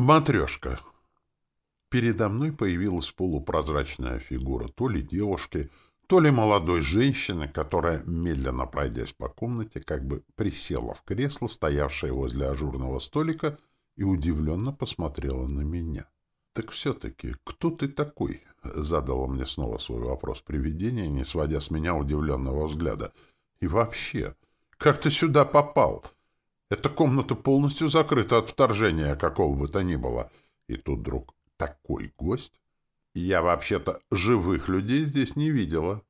Матрешка. Передо мной появилась полупрозрачная фигура то ли девушки, то ли молодой женщины, которая, медленно пройдясь по комнате, как бы присела в кресло, стоявшее возле ажурного столика, и удивленно посмотрела на меня. — Так все-таки, кто ты такой? — задала мне снова свой вопрос привидение, не сводя с меня удивленного взгляда. — И вообще, как ты сюда попал? Эта комната полностью закрыта от вторжения какого бы то ни было. И тут вдруг такой гость. Я вообще-то живых людей здесь не видела.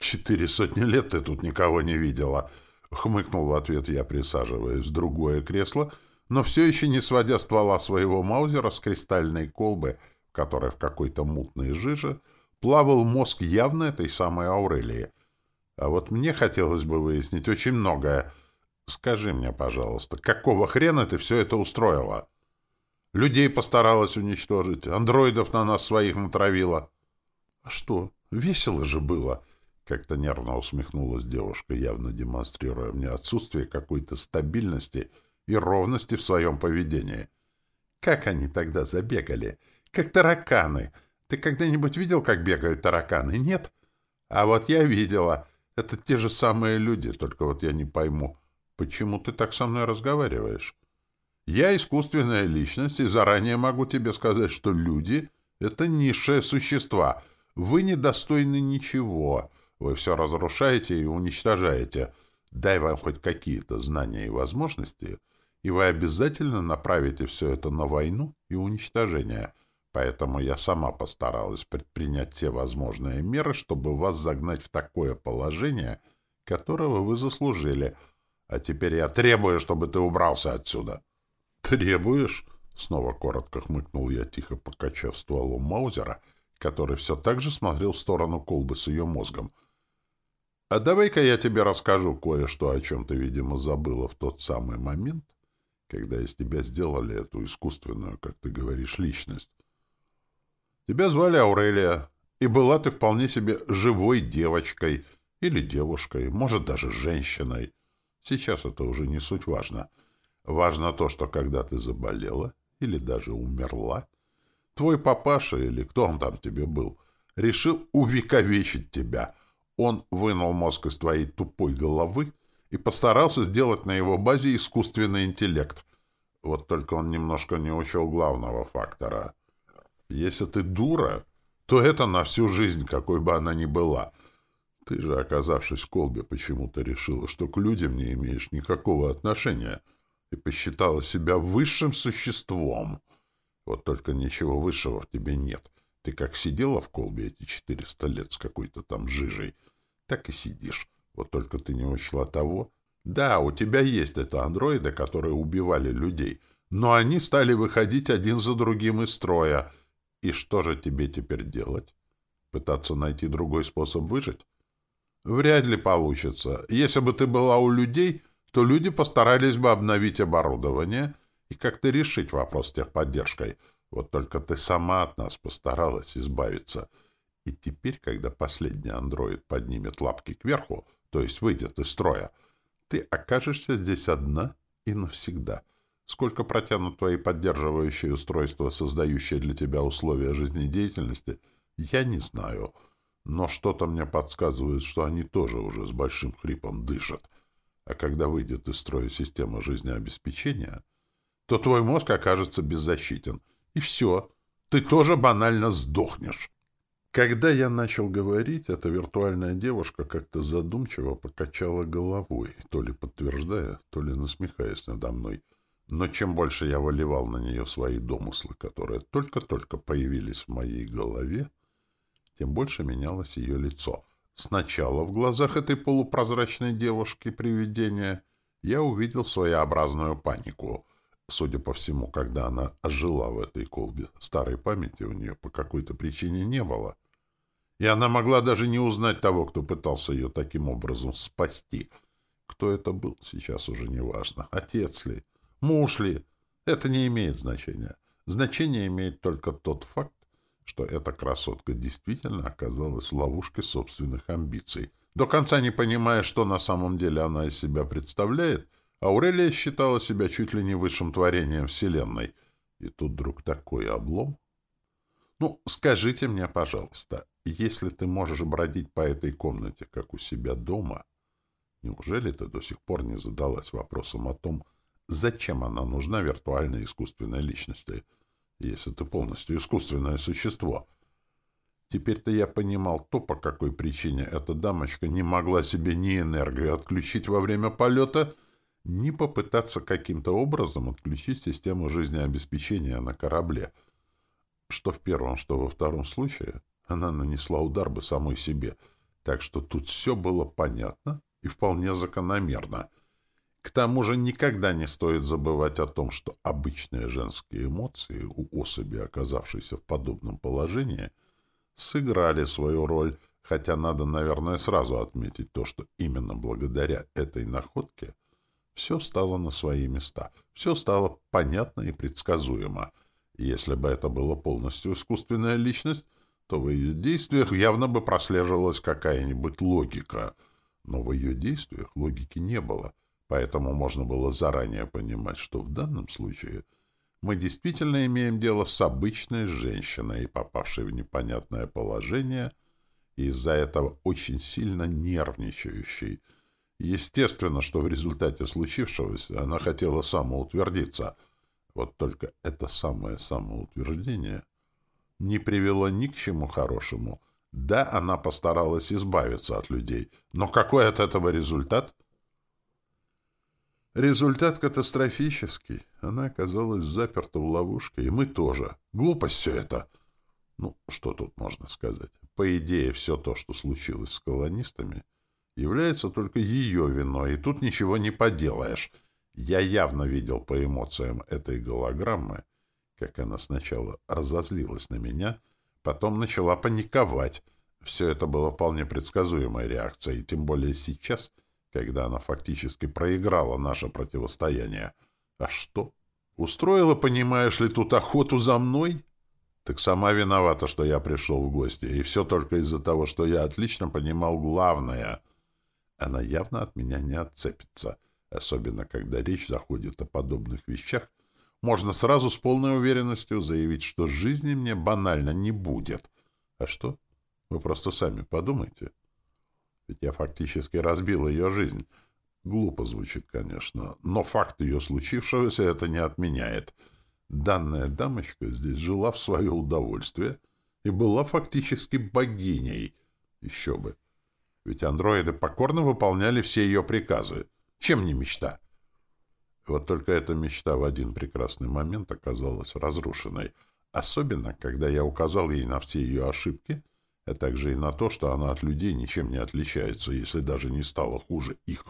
Четыре сотни лет ты тут никого не видела. Хмыкнул в ответ я, присаживаясь в другое кресло, но все еще не сводя ствола своего маузера с кристальной колбы, в которой в какой-то мутной жиже плавал мозг явно этой самой Аурелии. А вот мне хотелось бы выяснить очень многое. Скажи мне, пожалуйста, какого хрена ты все это устроила? — Людей постаралась уничтожить, андроидов на нас своих натравила. — А что, весело же было? — как-то нервно усмехнулась девушка, явно демонстрируя мне отсутствие какой-то стабильности и ровности в своем поведении. — Как они тогда забегали? Как тараканы. Ты когда-нибудь видел, как бегают тараканы? Нет? А вот я видела. Это те же самые люди, только вот я не пойму, почему ты так со мной разговариваешь? Я искусственная личность, и заранее могу тебе сказать, что люди — это низшие существа. Вы недостойны ничего. Вы все разрушаете и уничтожаете. Дай вам хоть какие-то знания и возможности, и вы обязательно направите все это на войну и уничтожение. Поэтому я сама постаралась предпринять все возможные меры, чтобы вас загнать в такое положение, которого вы заслужили. А теперь я требую, чтобы ты убрался отсюда. «Требуешь?» — снова коротко хмыкнул я, тихо покачав стволом Маузера, который все так же смотрел в сторону колбы с ее мозгом. «А давай-ка я тебе расскажу кое-что, о чем ты, видимо, забыла в тот самый момент, когда из тебя сделали эту искусственную, как ты говоришь, личность. Тебя звали Аурелия, и была ты вполне себе живой девочкой или девушкой, может, даже женщиной. Сейчас это уже не суть важно — Важно то, что когда ты заболела или даже умерла, твой папаша или кто он там тебе был, решил увековечить тебя. Он вынул мозг из твоей тупой головы и постарался сделать на его базе искусственный интеллект. Вот только он немножко не учел главного фактора. Если ты дура, то это на всю жизнь, какой бы она ни была. Ты же, оказавшись в колбе, почему-то решила, что к людям не имеешь никакого отношения — ты посчитала себя высшим существом. Вот только ничего высшего в тебе нет. Ты как сидела в колбе эти четыреста лет с какой-то там жижей, так и сидишь. Вот только ты не учла того. Да, у тебя есть это андроиды, которые убивали людей, но они стали выходить один за другим из строя. И что же тебе теперь делать? Пытаться найти другой способ выжить? Вряд ли получится. Если бы ты была у людей, то люди постарались бы обновить оборудование и как-то решить вопрос с техподдержкой. Вот только ты сама от нас постаралась избавиться. И теперь, когда последний андроид поднимет лапки кверху, то есть выйдет из строя, ты окажешься здесь одна и навсегда. Сколько протянут твои поддерживающие устройства, создающие для тебя условия жизнедеятельности, я не знаю. Но что-то мне подсказывает, что они тоже уже с большим хрипом дышат. А когда выйдет из строя система жизнеобеспечения, то твой мозг окажется беззащитен. И все. Ты тоже банально сдохнешь. Когда я начал говорить, эта виртуальная девушка как-то задумчиво покачала головой, то ли подтверждая, то ли насмехаясь надо мной. Но чем больше я выливал на нее свои домыслы, которые только-только появились в моей голове, тем больше менялось ее лицо — Сначала в глазах этой полупрозрачной девушки привидения я увидел своеобразную панику. Судя по всему, когда она ожила в этой колбе, старой памяти у нее по какой-то причине не было. И она могла даже не узнать того, кто пытался ее таким образом спасти. Кто это был, сейчас уже не важно. Отец ли? Муж ли? Это не имеет значения. Значение имеет только тот факт, что эта красотка действительно оказалась в ловушке собственных амбиций. До конца не понимая, что на самом деле она из себя представляет, Аурелия считала себя чуть ли не высшим творением Вселенной. И тут вдруг такой облом. Ну, скажите мне, пожалуйста, если ты можешь бродить по этой комнате, как у себя дома, неужели ты до сих пор не задалась вопросом о том, зачем она нужна виртуальной искусственной личности, если ты полностью искусственное существо? Теперь-то я понимал то, по какой причине эта дамочка не могла себе ни энергию отключить во время полета, ни попытаться каким-то образом отключить систему жизнеобеспечения на корабле. Что в первом, что во втором случае, она нанесла удар бы самой себе, так что тут все было понятно и вполне закономерно. К тому же никогда не стоит забывать о том, что обычные женские эмоции у особи, оказавшейся в подобном положении, сыграли свою роль, хотя надо, наверное, сразу отметить то, что именно благодаря этой находке — все стало на свои места. Все стало понятно и предсказуемо. Если бы это была полностью искусственная личность, то в ее действиях явно бы прослеживалась какая-нибудь логика. Но в ее действиях логики не было, поэтому можно было заранее понимать, что в данном случае мы действительно имеем дело с обычной женщиной, попавшей в непонятное положение, и из-за этого очень сильно нервничающей — Естественно, что в результате случившегося она хотела самоутвердиться. Вот только это самое самоутверждение не привело ни к чему хорошему. Да, она постаралась избавиться от людей, но какой от этого результат? Результат катастрофический. Она оказалась заперта в ловушке, и мы тоже. Глупость все это. Ну, что тут можно сказать? По идее, все то, что случилось с колонистами, является только ее виной, и тут ничего не поделаешь. Я явно видел по эмоциям этой голограммы, как она сначала разозлилась на меня, потом начала паниковать. Все это было вполне предсказуемой реакцией, тем более сейчас, когда она фактически проиграла наше противостояние. А что? Устроила, понимаешь ли, тут охоту за мной? Так сама виновата, что я пришел в гости, и все только из-за того, что я отлично понимал главное — она явно от меня не отцепится, особенно когда речь заходит о подобных вещах. Можно сразу с полной уверенностью заявить, что жизни мне банально не будет. А что? Вы просто сами подумайте. Ведь я фактически разбил ее жизнь. Глупо звучит, конечно, но факт ее случившегося это не отменяет. Данная дамочка здесь жила в свое удовольствие и была фактически богиней. Еще бы. Ведь андроиды покорно выполняли все ее приказы. Чем не мечта? Вот только эта мечта в один прекрасный момент оказалась разрушенной. Особенно, когда я указал ей на все ее ошибки, а также и на то, что она от людей ничем не отличается, если даже не стала хуже их.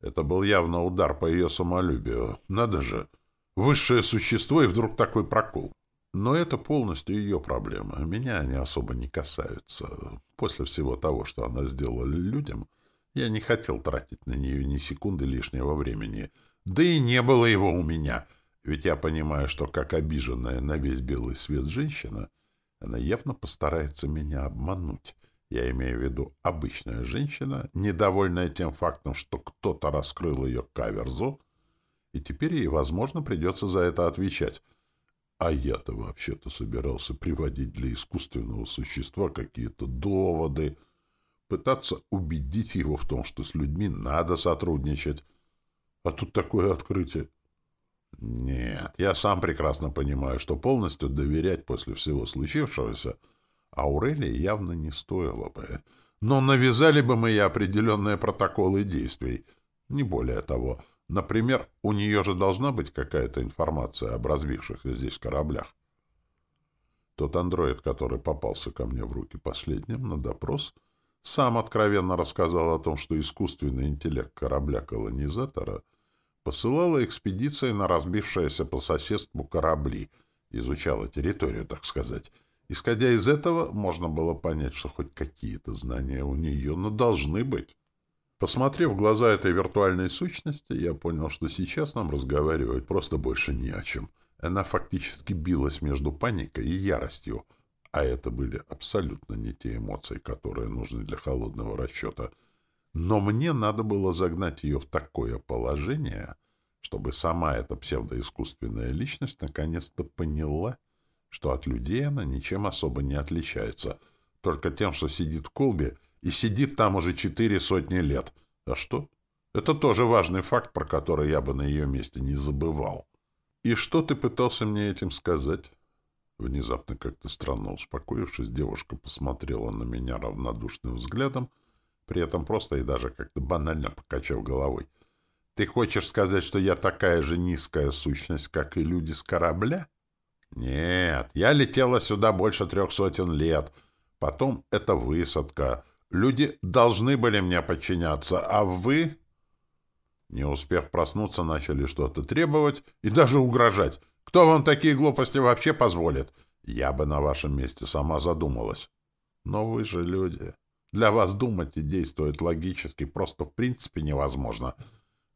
Это был явно удар по ее самолюбию. Надо же! Высшее существо и вдруг такой прокол. Но это полностью ее проблема. Меня они особо не касаются. После всего того, что она сделала людям, я не хотел тратить на нее ни секунды лишнего времени. Да и не было его у меня. Ведь я понимаю, что как обиженная на весь белый свет женщина, она явно постарается меня обмануть. Я имею в виду обычная женщина, недовольная тем фактом, что кто-то раскрыл ее каверзу, и теперь ей, возможно, придется за это отвечать. А я-то вообще-то собирался приводить для искусственного существа какие-то доводы, пытаться убедить его в том, что с людьми надо сотрудничать. А тут такое открытие. Нет, я сам прекрасно понимаю, что полностью доверять после всего случившегося Аурелии явно не стоило бы. Но навязали бы мы ей определенные протоколы действий. Не более того. Например, у нее же должна быть какая-то информация об развившихся здесь кораблях. Тот андроид, который попался ко мне в руки последним на допрос, сам откровенно рассказал о том, что искусственный интеллект корабля-колонизатора посылала экспедиции на разбившиеся по соседству корабли, изучала территорию, так сказать. Исходя из этого, можно было понять, что хоть какие-то знания у нее, но должны быть. Посмотрев в глаза этой виртуальной сущности, я понял, что сейчас нам разговаривать просто больше не о чем. Она фактически билась между паникой и яростью, а это были абсолютно не те эмоции, которые нужны для холодного расчета. Но мне надо было загнать ее в такое положение, чтобы сама эта псевдоискусственная личность наконец-то поняла, что от людей она ничем особо не отличается, только тем, что сидит в колбе и сидит там уже четыре сотни лет. А что? Это тоже важный факт, про который я бы на ее месте не забывал. И что ты пытался мне этим сказать? Внезапно как-то странно успокоившись, девушка посмотрела на меня равнодушным взглядом, при этом просто и даже как-то банально покачав головой. «Ты хочешь сказать, что я такая же низкая сущность, как и люди с корабля?» «Нет, я летела сюда больше трех сотен лет. Потом это высадка. Люди должны были мне подчиняться, а вы...» Не успев проснуться, начали что-то требовать и даже угрожать. Кто вам такие глупости вообще позволит? Я бы на вашем месте сама задумалась. Но вы же люди. Для вас думать и действовать логически просто в принципе невозможно.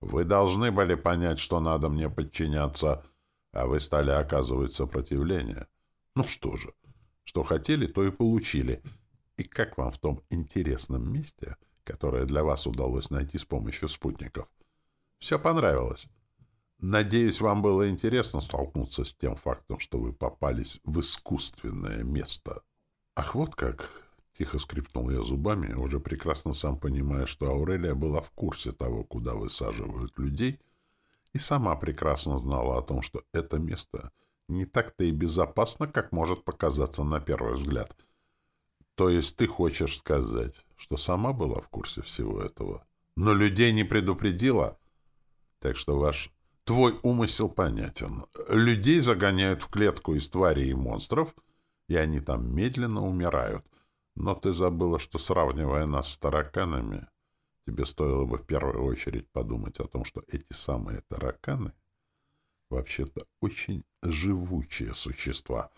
Вы должны были понять, что надо мне подчиняться, а вы стали оказывать сопротивление. Ну что же, что хотели, то и получили. И как вам в том интересном месте, которое для вас удалось найти с помощью спутников? Все понравилось. Надеюсь, вам было интересно столкнуться с тем фактом, что вы попались в искусственное место. Ах, вот как! Тихо скрипнул я зубами, уже прекрасно сам понимая, что Аурелия была в курсе того, куда высаживают людей, и сама прекрасно знала о том, что это место не так-то и безопасно, как может показаться на первый взгляд. То есть ты хочешь сказать, что сама была в курсе всего этого, но людей не предупредила? Так что ваш Твой умысел понятен. Людей загоняют в клетку из тварей и монстров, и они там медленно умирают. Но ты забыла, что, сравнивая нас с тараканами, тебе стоило бы в первую очередь подумать о том, что эти самые тараканы вообще-то очень живучие существа.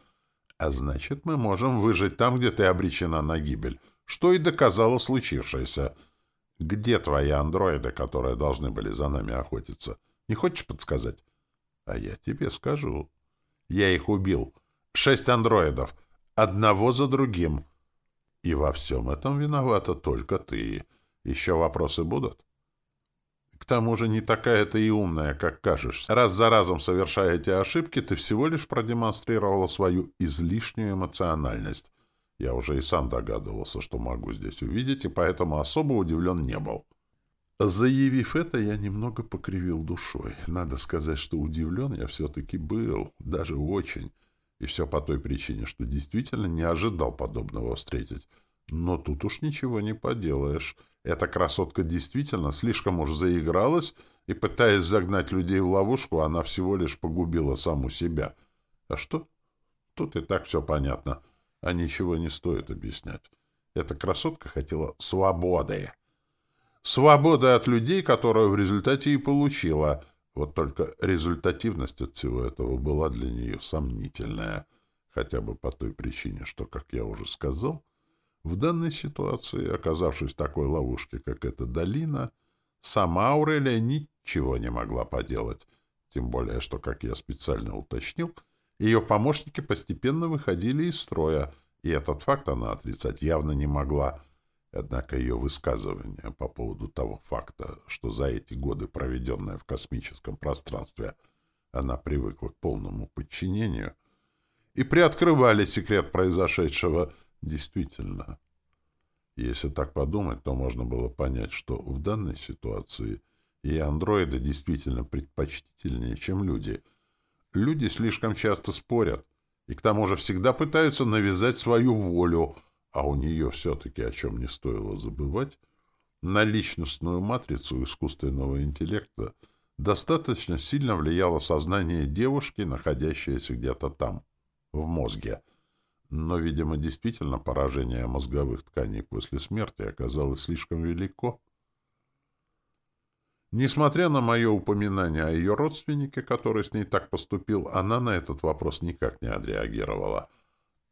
А значит, мы можем выжить там, где ты обречена на гибель, что и доказало случившееся. Где твои андроиды, которые должны были за нами охотиться? — не хочешь подсказать? А я тебе скажу. Я их убил. Шесть андроидов. Одного за другим. И во всем этом виновата только ты. Еще вопросы будут? К тому же не такая ты и умная, как кажешься. Раз за разом совершая эти ошибки, ты всего лишь продемонстрировала свою излишнюю эмоциональность. Я уже и сам догадывался, что могу здесь увидеть, и поэтому особо удивлен не был. Заявив это, я немного покривил душой. Надо сказать, что удивлен я все-таки был, даже очень. И все по той причине, что действительно не ожидал подобного встретить. Но тут уж ничего не поделаешь. Эта красотка действительно слишком уж заигралась, и, пытаясь загнать людей в ловушку, она всего лишь погубила саму себя. А что? Тут и так все понятно. А ничего не стоит объяснять. Эта красотка хотела свободы. Свободы от людей, которую в результате и получила. Вот только результативность от всего этого была для нее сомнительная. Хотя бы по той причине, что, как я уже сказал, в данной ситуации, оказавшись в такой ловушке, как эта долина, сама Аурелия ничего не могла поделать. Тем более, что, как я специально уточнил, ее помощники постепенно выходили из строя, и этот факт она отрицать явно не могла — Однако ее высказывание по поводу того факта, что за эти годы, проведенные в космическом пространстве, она привыкла к полному подчинению, и приоткрывали секрет произошедшего действительно. Если так подумать, то можно было понять, что в данной ситуации и андроиды действительно предпочтительнее, чем люди. Люди слишком часто спорят, и к тому же всегда пытаются навязать свою волю — а у нее все-таки, о чем не стоило забывать, на личностную матрицу искусственного интеллекта достаточно сильно влияло сознание девушки, находящееся где-то там, в мозге. Но, видимо, действительно поражение мозговых тканей после смерти оказалось слишком велико. Несмотря на мое упоминание о ее родственнике, который с ней так поступил, она на этот вопрос никак не отреагировала —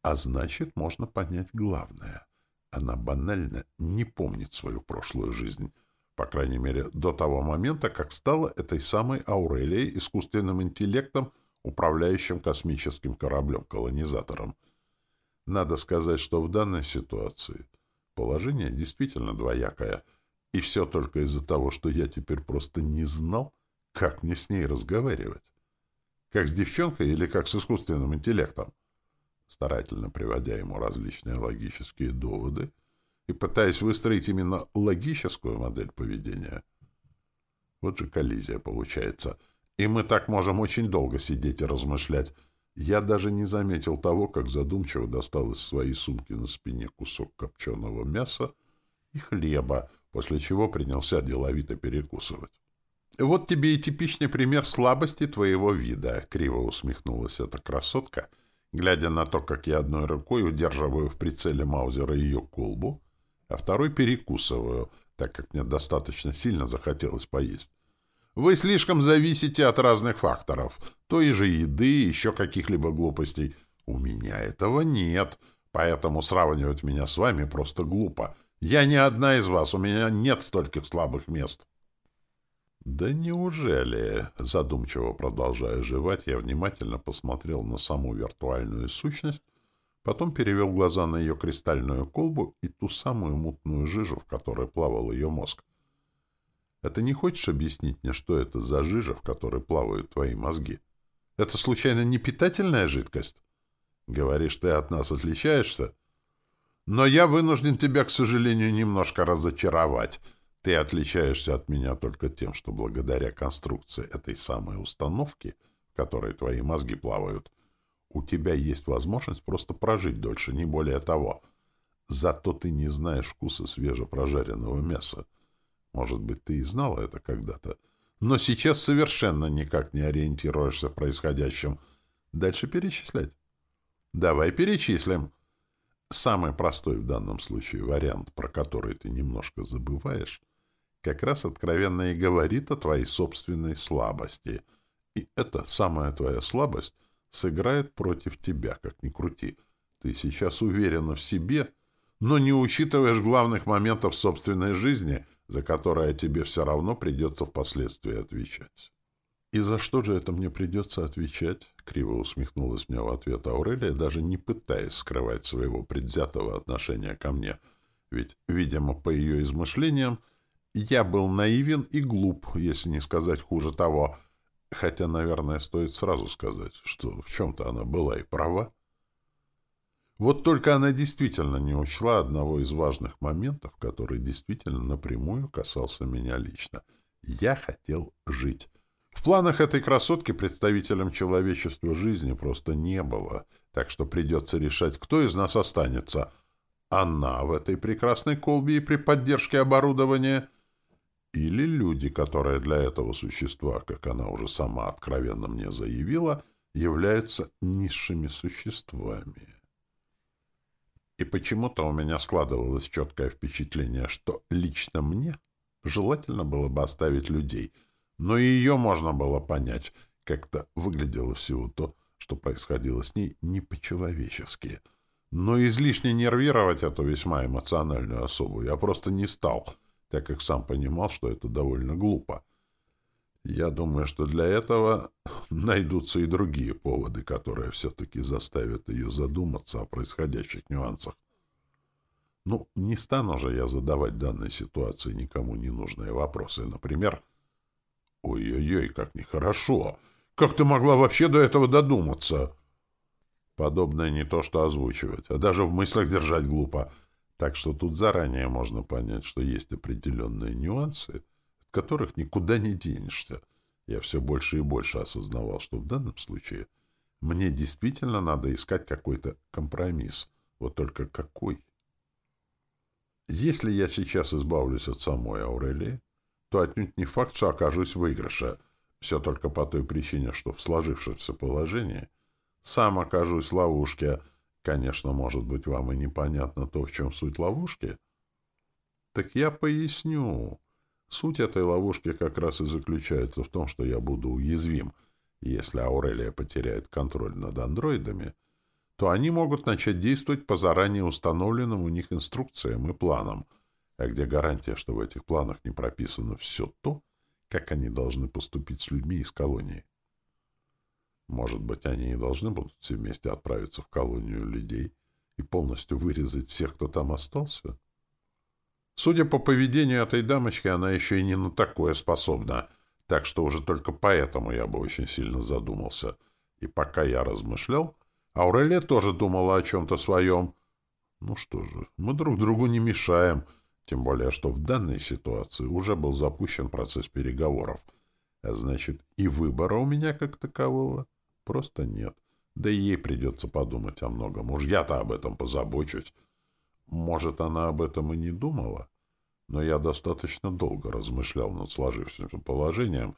а значит, можно понять главное. Она банально не помнит свою прошлую жизнь. По крайней мере, до того момента, как стала этой самой Аурелией искусственным интеллектом, управляющим космическим кораблем-колонизатором. Надо сказать, что в данной ситуации положение действительно двоякое, и все только из-за того, что я теперь просто не знал, Как мне с ней разговаривать? Как с девчонкой или как с искусственным интеллектом? Старательно приводя ему различные логические доводы и пытаясь выстроить именно логическую модель поведения. Вот же коллизия получается. И мы так можем очень долго сидеть и размышлять. Я даже не заметил того, как задумчиво достал из своей сумки на спине кусок копченого мяса и хлеба, после чего принялся деловито перекусывать. «Вот тебе и типичный пример слабости твоего вида», — криво усмехнулась эта красотка, глядя на то, как я одной рукой удерживаю в прицеле Маузера ее колбу, а второй перекусываю, так как мне достаточно сильно захотелось поесть. «Вы слишком зависите от разных факторов, той же еды, еще каких-либо глупостей. У меня этого нет, поэтому сравнивать меня с вами просто глупо. Я не одна из вас, у меня нет стольких слабых мест». «Да неужели?» — задумчиво продолжая жевать, я внимательно посмотрел на саму виртуальную сущность, потом перевел глаза на ее кристальную колбу и ту самую мутную жижу, в которой плавал ее мозг. «Это не хочешь объяснить мне, что это за жижа, в которой плавают твои мозги? Это, случайно, не питательная жидкость? Говоришь, ты от нас отличаешься?» «Но я вынужден тебя, к сожалению, немножко разочаровать». Ты отличаешься от меня только тем, что благодаря конструкции этой самой установки, в которой твои мозги плавают, у тебя есть возможность просто прожить дольше, не более того. Зато ты не знаешь вкуса свежепрожаренного мяса. Может быть, ты и знала это когда-то, но сейчас совершенно никак не ориентируешься в происходящем. Дальше перечислять? Давай перечислим. Самый простой в данном случае вариант, про который ты немножко забываешь, как раз откровенно и говорит о твоей собственной слабости. И эта самая твоя слабость сыграет против тебя, как ни крути. Ты сейчас уверена в себе, но не учитываешь главных моментов собственной жизни, за которые тебе все равно придется впоследствии отвечать. «И за что же это мне придется отвечать?» — криво усмехнулась мне в ответ Аурелия, даже не пытаясь скрывать своего предвзятого отношения ко мне. Ведь, видимо, по ее измышлениям, я был наивен и глуп, если не сказать хуже того. Хотя, наверное, стоит сразу сказать, что в чем-то она была и права. Вот только она действительно не учла одного из важных моментов, который действительно напрямую касался меня лично. Я хотел жить. В планах этой красотки представителям человечества жизни просто не было, так что придется решать, кто из нас останется. Она в этой прекрасной колбе и при поддержке оборудования — или люди, которые для этого существа, как она уже сама откровенно мне заявила, являются низшими существами. И почему-то у меня складывалось четкое впечатление, что лично мне желательно было бы оставить людей, но и ее можно было понять, как-то выглядело всего то, что происходило с ней не по-человечески. Но излишне нервировать эту весьма эмоциональную особу я просто не стал — так как сам понимал, что это довольно глупо. Я думаю, что для этого найдутся и другие поводы, которые все-таки заставят ее задуматься о происходящих нюансах. Ну, не стану же я задавать в данной ситуации никому ненужные вопросы. Например, «Ой-ой-ой, как нехорошо! Как ты могла вообще до этого додуматься?» Подобное не то что озвучивать, а даже в мыслях держать глупо — так что тут заранее можно понять, что есть определенные нюансы, от которых никуда не денешься. Я все больше и больше осознавал, что в данном случае мне действительно надо искать какой-то компромисс. Вот только какой? Если я сейчас избавлюсь от самой Аурелии, то отнюдь не факт, что окажусь в выигрыше. Все только по той причине, что в сложившемся положении сам окажусь в ловушке — Конечно, может быть, вам и непонятно то, в чем суть ловушки. Так я поясню. Суть этой ловушки как раз и заключается в том, что я буду уязвим. Если Аурелия потеряет контроль над андроидами, то они могут начать действовать по заранее установленным у них инструкциям и планам. А где гарантия, что в этих планах не прописано все то, как они должны поступить с людьми из колонии? Может быть, они и должны будут все вместе отправиться в колонию людей и полностью вырезать всех, кто там остался? Судя по поведению этой дамочки, она еще и не на такое способна, Так что уже только поэтому я бы очень сильно задумался. И пока я размышлял, Аурелия тоже думала о чем-то своем. Ну что же, мы друг другу не мешаем, тем более, что в данной ситуации уже был запущен процесс переговоров. А значит, и выбора у меня как такового просто нет. Да и ей придется подумать о многом. Уж я-то об этом позабочусь. Может, она об этом и не думала? Но я достаточно долго размышлял над сложившимся положением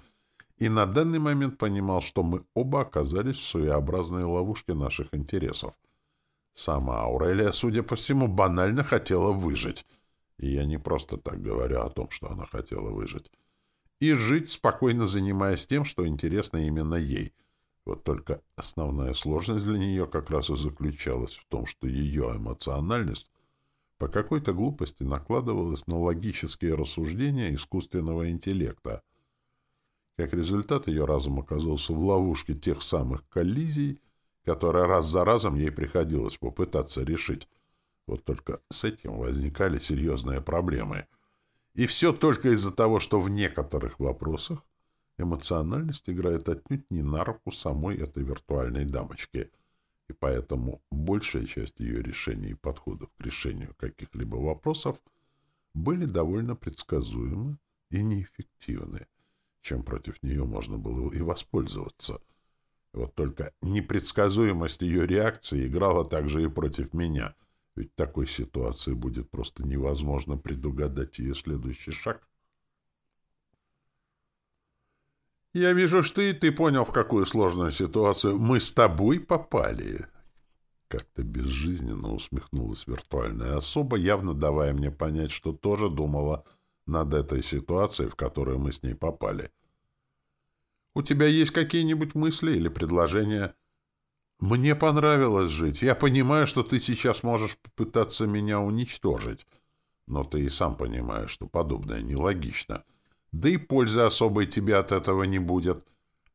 и на данный момент понимал, что мы оба оказались в своеобразной ловушке наших интересов. Сама Аурелия, судя по всему, банально хотела выжить. И я не просто так говорю о том, что она хотела выжить. И жить, спокойно занимаясь тем, что интересно именно ей — вот только основная сложность для нее как раз и заключалась в том, что ее эмоциональность по какой-то глупости накладывалась на логические рассуждения искусственного интеллекта. Как результат, ее разум оказался в ловушке тех самых коллизий, которые раз за разом ей приходилось попытаться решить. Вот только с этим возникали серьезные проблемы. И все только из-за того, что в некоторых вопросах эмоциональность играет отнюдь не на руку самой этой виртуальной дамочки, и поэтому большая часть ее решений и подходов к решению каких-либо вопросов были довольно предсказуемы и неэффективны, чем против нее можно было и воспользоваться. Вот только непредсказуемость ее реакции играла также и против меня, ведь такой ситуации будет просто невозможно предугадать ее следующий шаг — Я вижу, что и ты понял, в какую сложную ситуацию мы с тобой попали. Как-то безжизненно усмехнулась виртуальная особа, явно давая мне понять, что тоже думала над этой ситуацией, в которую мы с ней попали. У тебя есть какие-нибудь мысли или предложения? Мне понравилось жить. Я понимаю, что ты сейчас можешь попытаться меня уничтожить. Но ты и сам понимаешь, что подобное нелогично — да и пользы особой тебе от этого не будет.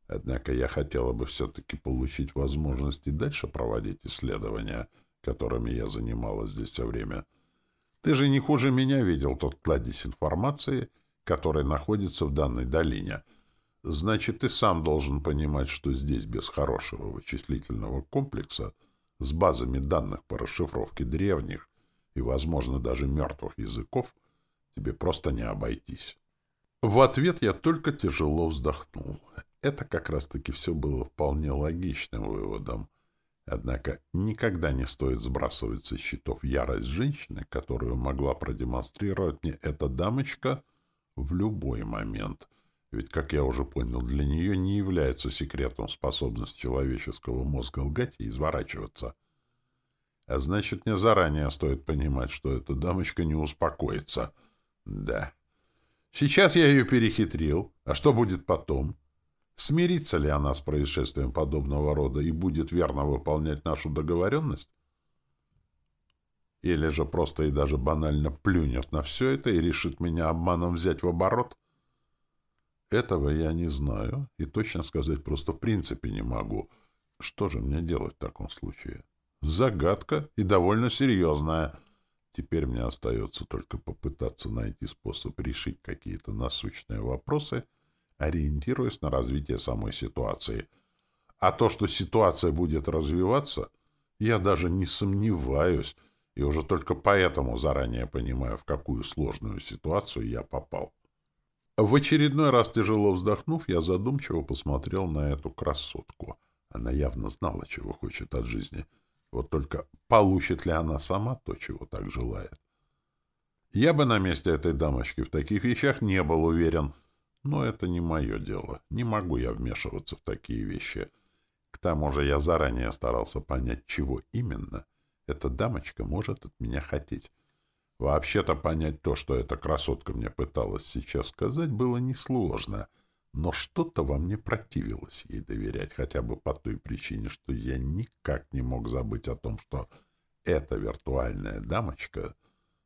Однако я хотела бы все-таки получить возможность и дальше проводить исследования, которыми я занималась здесь все время. Ты же не хуже меня видел тот кладезь информации, который находится в данной долине. Значит, ты сам должен понимать, что здесь без хорошего вычислительного комплекса с базами данных по расшифровке древних и, возможно, даже мертвых языков тебе просто не обойтись. В ответ я только тяжело вздохнул. Это как раз-таки все было вполне логичным выводом. Однако никогда не стоит сбрасывать со счетов ярость женщины, которую могла продемонстрировать мне эта дамочка в любой момент. Ведь, как я уже понял, для нее не является секретом способность человеческого мозга лгать и изворачиваться. А значит, мне заранее стоит понимать, что эта дамочка не успокоится. Да. Сейчас я ее перехитрил. А что будет потом? Смирится ли она с происшествием подобного рода и будет верно выполнять нашу договоренность? Или же просто и даже банально плюнет на все это и решит меня обманом взять в оборот? Этого я не знаю и точно сказать просто в принципе не могу. Что же мне делать в таком случае? Загадка и довольно серьезная — Теперь мне остается только попытаться найти способ решить какие-то насущные вопросы, ориентируясь на развитие самой ситуации. А то, что ситуация будет развиваться, я даже не сомневаюсь, и уже только поэтому заранее понимаю, в какую сложную ситуацию я попал. В очередной раз тяжело вздохнув, я задумчиво посмотрел на эту красотку. Она явно знала, чего хочет от жизни — вот только получит ли она сама то, чего так желает? Я бы на месте этой дамочки в таких вещах не был уверен, но это не мое дело. Не могу я вмешиваться в такие вещи. К тому же я заранее старался понять, чего именно эта дамочка может от меня хотеть. Вообще-то понять то, что эта красотка мне пыталась сейчас сказать, было несложно — но что-то во мне противилось ей доверять, хотя бы по той причине, что я никак не мог забыть о том, что эта виртуальная дамочка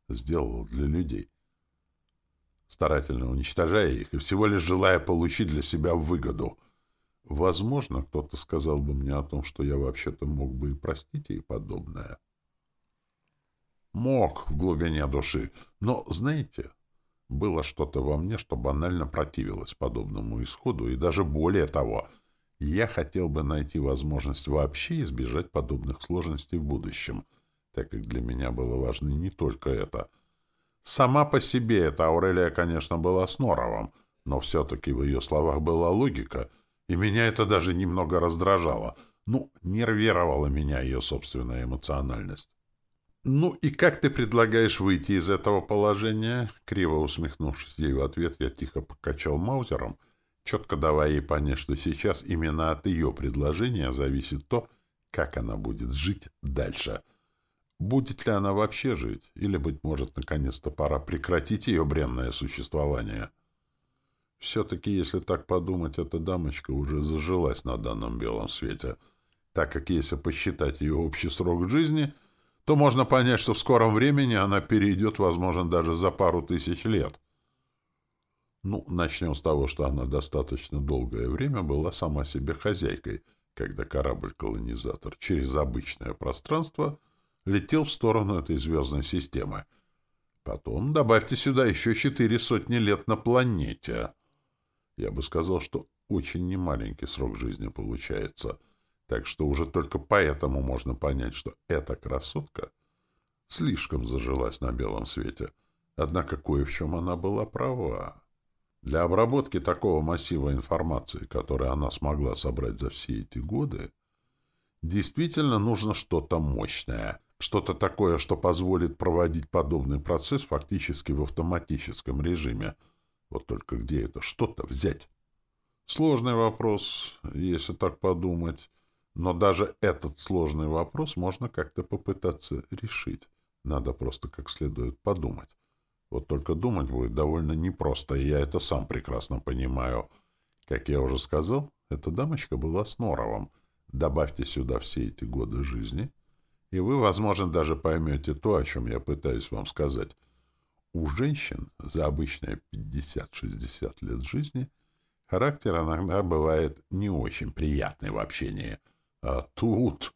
сделала для людей, старательно уничтожая их и всего лишь желая получить для себя выгоду. Возможно, кто-то сказал бы мне о том, что я вообще-то мог бы и простить ей подобное. Мог в глубине души, но, знаете, Было что-то во мне, что банально противилось подобному исходу, и даже более того, я хотел бы найти возможность вообще избежать подобных сложностей в будущем, так как для меня было важно не только это. Сама по себе эта Аурелия, конечно, была с Норовом, но все-таки в ее словах была логика, и меня это даже немного раздражало. Ну, нервировала меня ее собственная эмоциональность. «Ну и как ты предлагаешь выйти из этого положения?» Криво усмехнувшись ей в ответ, я тихо покачал маузером, четко давая ей понять, что сейчас именно от ее предложения зависит то, как она будет жить дальше. Будет ли она вообще жить, или, быть может, наконец-то пора прекратить ее бренное существование? Все-таки, если так подумать, эта дамочка уже зажилась на данном белом свете, так как если посчитать ее общий срок жизни — то можно понять, что в скором времени она перейдет, возможно, даже за пару тысяч лет. Ну, начнем с того, что она достаточно долгое время была сама себе хозяйкой, когда корабль-колонизатор через обычное пространство летел в сторону этой звездной системы. Потом добавьте сюда еще четыре сотни лет на планете. Я бы сказал, что очень немаленький срок жизни получается — так что уже только поэтому можно понять, что эта красотка слишком зажилась на белом свете. Однако кое в чем она была права. Для обработки такого массива информации, который она смогла собрать за все эти годы, действительно нужно что-то мощное, что-то такое, что позволит проводить подобный процесс фактически в автоматическом режиме. Вот только где это что-то взять? Сложный вопрос, если так подумать. Но даже этот сложный вопрос можно как-то попытаться решить. Надо просто как следует подумать. Вот только думать будет довольно непросто, и я это сам прекрасно понимаю. Как я уже сказал, эта дамочка была с Норовом. Добавьте сюда все эти годы жизни, и вы, возможно, даже поймете то, о чем я пытаюсь вам сказать. У женщин за обычные 50-60 лет жизни характер иногда бывает не очень приятный в общении — а тут...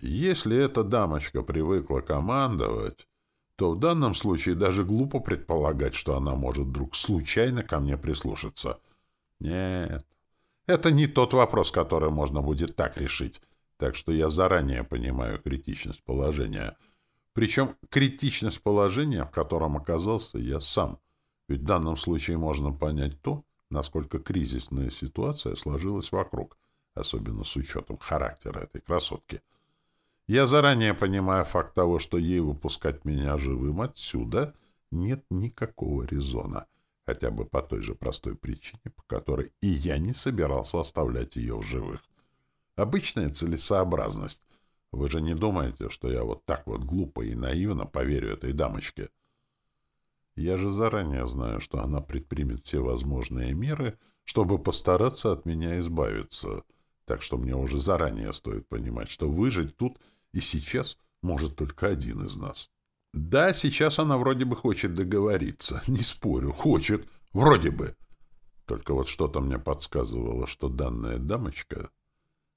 Если эта дамочка привыкла командовать, то в данном случае даже глупо предполагать, что она может вдруг случайно ко мне прислушаться. Нет, это не тот вопрос, который можно будет так решить. Так что я заранее понимаю критичность положения. Причем критичность положения, в котором оказался я сам. Ведь в данном случае можно понять то, насколько кризисная ситуация сложилась вокруг, особенно с учетом характера этой красотки. Я заранее понимаю факт того, что ей выпускать меня живым отсюда нет никакого резона, хотя бы по той же простой причине, по которой и я не собирался оставлять ее в живых. Обычная целесообразность. Вы же не думаете, что я вот так вот глупо и наивно поверю этой дамочке? — я же заранее знаю, что она предпримет все возможные меры, чтобы постараться от меня избавиться. Так что мне уже заранее стоит понимать, что выжить тут и сейчас может только один из нас. Да, сейчас она вроде бы хочет договориться. Не спорю, хочет. Вроде бы. Только вот что-то мне подсказывало, что данная дамочка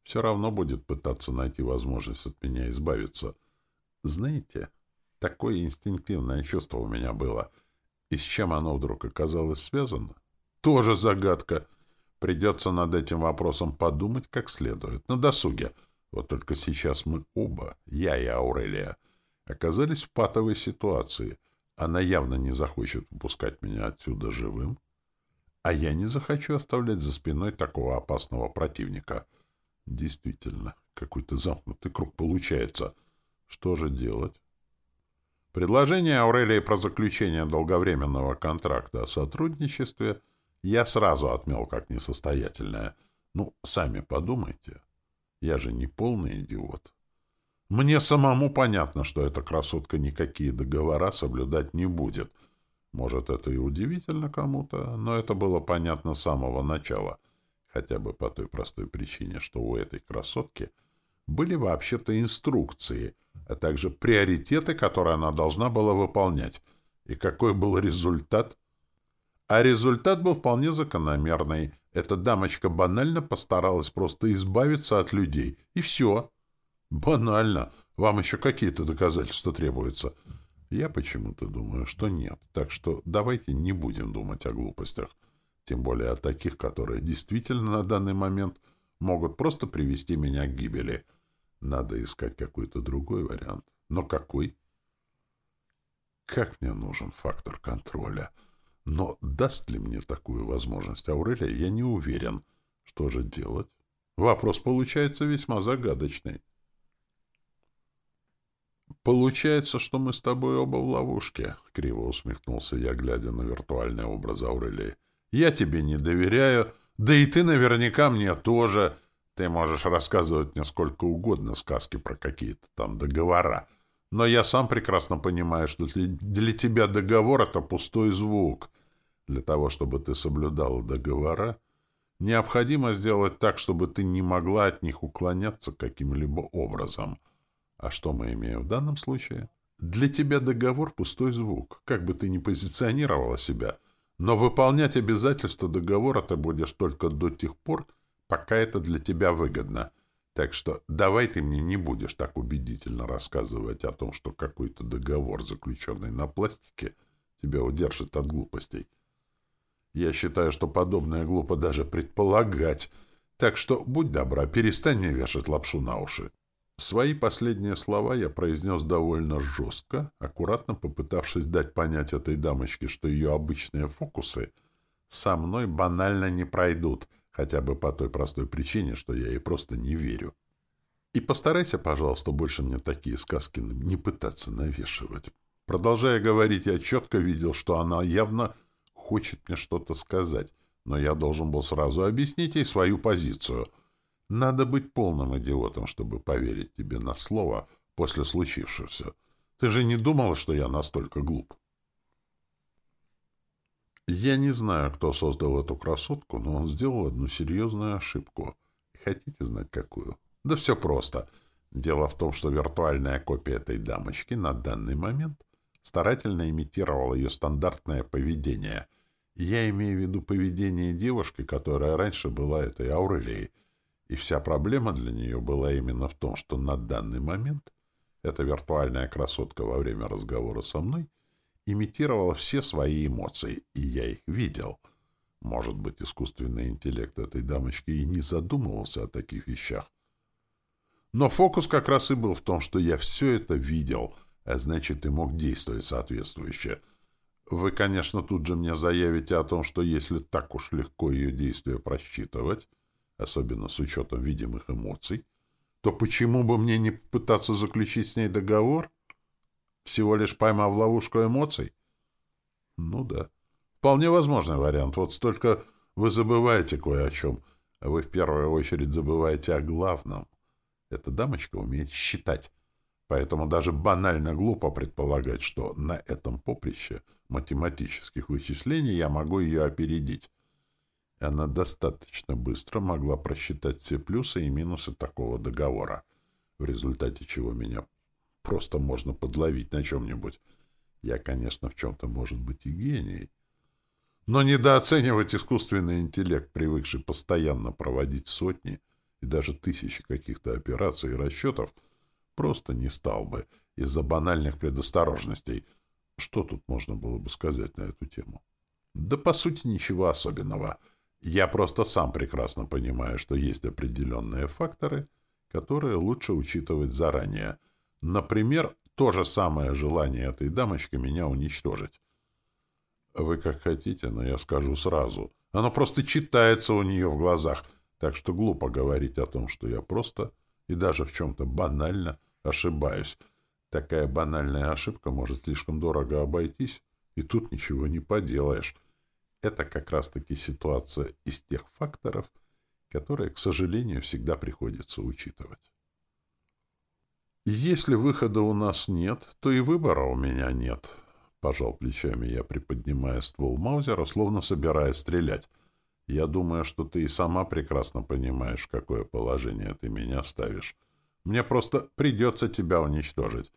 все равно будет пытаться найти возможность от меня избавиться. Знаете, такое инстинктивное чувство у меня было — и с чем оно вдруг оказалось связано? Тоже загадка. Придется над этим вопросом подумать как следует, на досуге. Вот только сейчас мы оба, я и Аурелия, оказались в патовой ситуации. Она явно не захочет выпускать меня отсюда живым, а я не захочу оставлять за спиной такого опасного противника. Действительно, какой-то замкнутый круг получается. Что же делать? Предложение Аурелии про заключение долговременного контракта о сотрудничестве я сразу отмел как несостоятельное. Ну, сами подумайте. Я же не полный идиот. Мне самому понятно, что эта красотка никакие договора соблюдать не будет. Может, это и удивительно кому-то, но это было понятно с самого начала. Хотя бы по той простой причине, что у этой красотки были вообще-то инструкции — а также приоритеты, которые она должна была выполнять. И какой был результат? А результат был вполне закономерный. Эта дамочка банально постаралась просто избавиться от людей. И все. Банально. Вам еще какие-то доказательства требуются. Я почему-то думаю, что нет. Так что давайте не будем думать о глупостях. Тем более о таких, которые действительно на данный момент могут просто привести меня к гибели. Надо искать какой-то другой вариант. Но какой? Как мне нужен фактор контроля? Но даст ли мне такую возможность Аурелия, я не уверен. Что же делать? Вопрос получается весьма загадочный. «Получается, что мы с тобой оба в ловушке», — криво усмехнулся я, глядя на виртуальный образ Аурелии. «Я тебе не доверяю, да и ты наверняка мне тоже. Ты можешь рассказывать мне сколько угодно сказки про какие-то там договора, но я сам прекрасно понимаю, что для тебя договор — это пустой звук. Для того, чтобы ты соблюдал договора, необходимо сделать так, чтобы ты не могла от них уклоняться каким-либо образом». А что мы имеем в данном случае? Для тебя договор — пустой звук, как бы ты ни позиционировала себя. Но выполнять обязательства договора ты будешь только до тех пор, пока это для тебя выгодно. Так что давай ты мне не будешь так убедительно рассказывать о том, что какой-то договор, заключенный на пластике, тебя удержит от глупостей. Я считаю, что подобное глупо даже предполагать. Так что, будь добра, перестань мне вешать лапшу на уши. Свои последние слова я произнес довольно жестко, аккуратно попытавшись дать понять этой дамочке, что ее обычные фокусы со мной банально не пройдут, хотя бы по той простой причине, что я ей просто не верю. И постарайся, пожалуйста, больше мне такие сказки не пытаться навешивать. Продолжая говорить, я четко видел, что она явно хочет мне что-то сказать, но я должен был сразу объяснить ей свою позицию — надо быть полным идиотом, чтобы поверить тебе на слово после случившегося. Ты же не думала, что я настолько глуп? Я не знаю, кто создал эту красотку, но он сделал одну серьезную ошибку. Хотите знать, какую? Да все просто. Дело в том, что виртуальная копия этой дамочки на данный момент старательно имитировала ее стандартное поведение. Я имею в виду поведение девушки, которая раньше была этой Аурелией — и вся проблема для нее была именно в том, что на данный момент эта виртуальная красотка во время разговора со мной имитировала все свои эмоции, и я их видел. Может быть, искусственный интеллект этой дамочки и не задумывался о таких вещах. Но фокус как раз и был в том, что я все это видел, а значит, и мог действовать соответствующе. Вы, конечно, тут же мне заявите о том, что если так уж легко ее действия просчитывать, особенно с учетом видимых эмоций, то почему бы мне не пытаться заключить с ней договор, всего лишь поймав ловушку эмоций? Ну да. Вполне возможный вариант. Вот столько вы забываете кое о чем, а вы в первую очередь забываете о главном. Эта дамочка умеет считать. Поэтому даже банально глупо предполагать, что на этом поприще математических вычислений я могу ее опередить. Она достаточно быстро могла просчитать все плюсы и минусы такого договора, в результате чего меня просто можно подловить на чем-нибудь. Я, конечно, в чем-то, может быть, и гений. Но недооценивать искусственный интеллект, привыкший постоянно проводить сотни и даже тысячи каких-то операций и расчетов, просто не стал бы из-за банальных предосторожностей. Что тут можно было бы сказать на эту тему? Да, по сути, ничего особенного — я просто сам прекрасно понимаю, что есть определенные факторы, которые лучше учитывать заранее. Например, то же самое желание этой дамочки меня уничтожить. Вы как хотите, но я скажу сразу. Оно просто читается у нее в глазах, так что глупо говорить о том, что я просто и даже в чем-то банально ошибаюсь. Такая банальная ошибка может слишком дорого обойтись, и тут ничего не поделаешь. Это как раз-таки ситуация из тех факторов, которые, к сожалению, всегда приходится учитывать. Если выхода у нас нет, то и выбора у меня нет. Пожал плечами я, приподнимая ствол Маузера, словно собираясь стрелять. Я думаю, что ты и сама прекрасно понимаешь, в какое положение ты меня ставишь. Мне просто придется тебя уничтожить.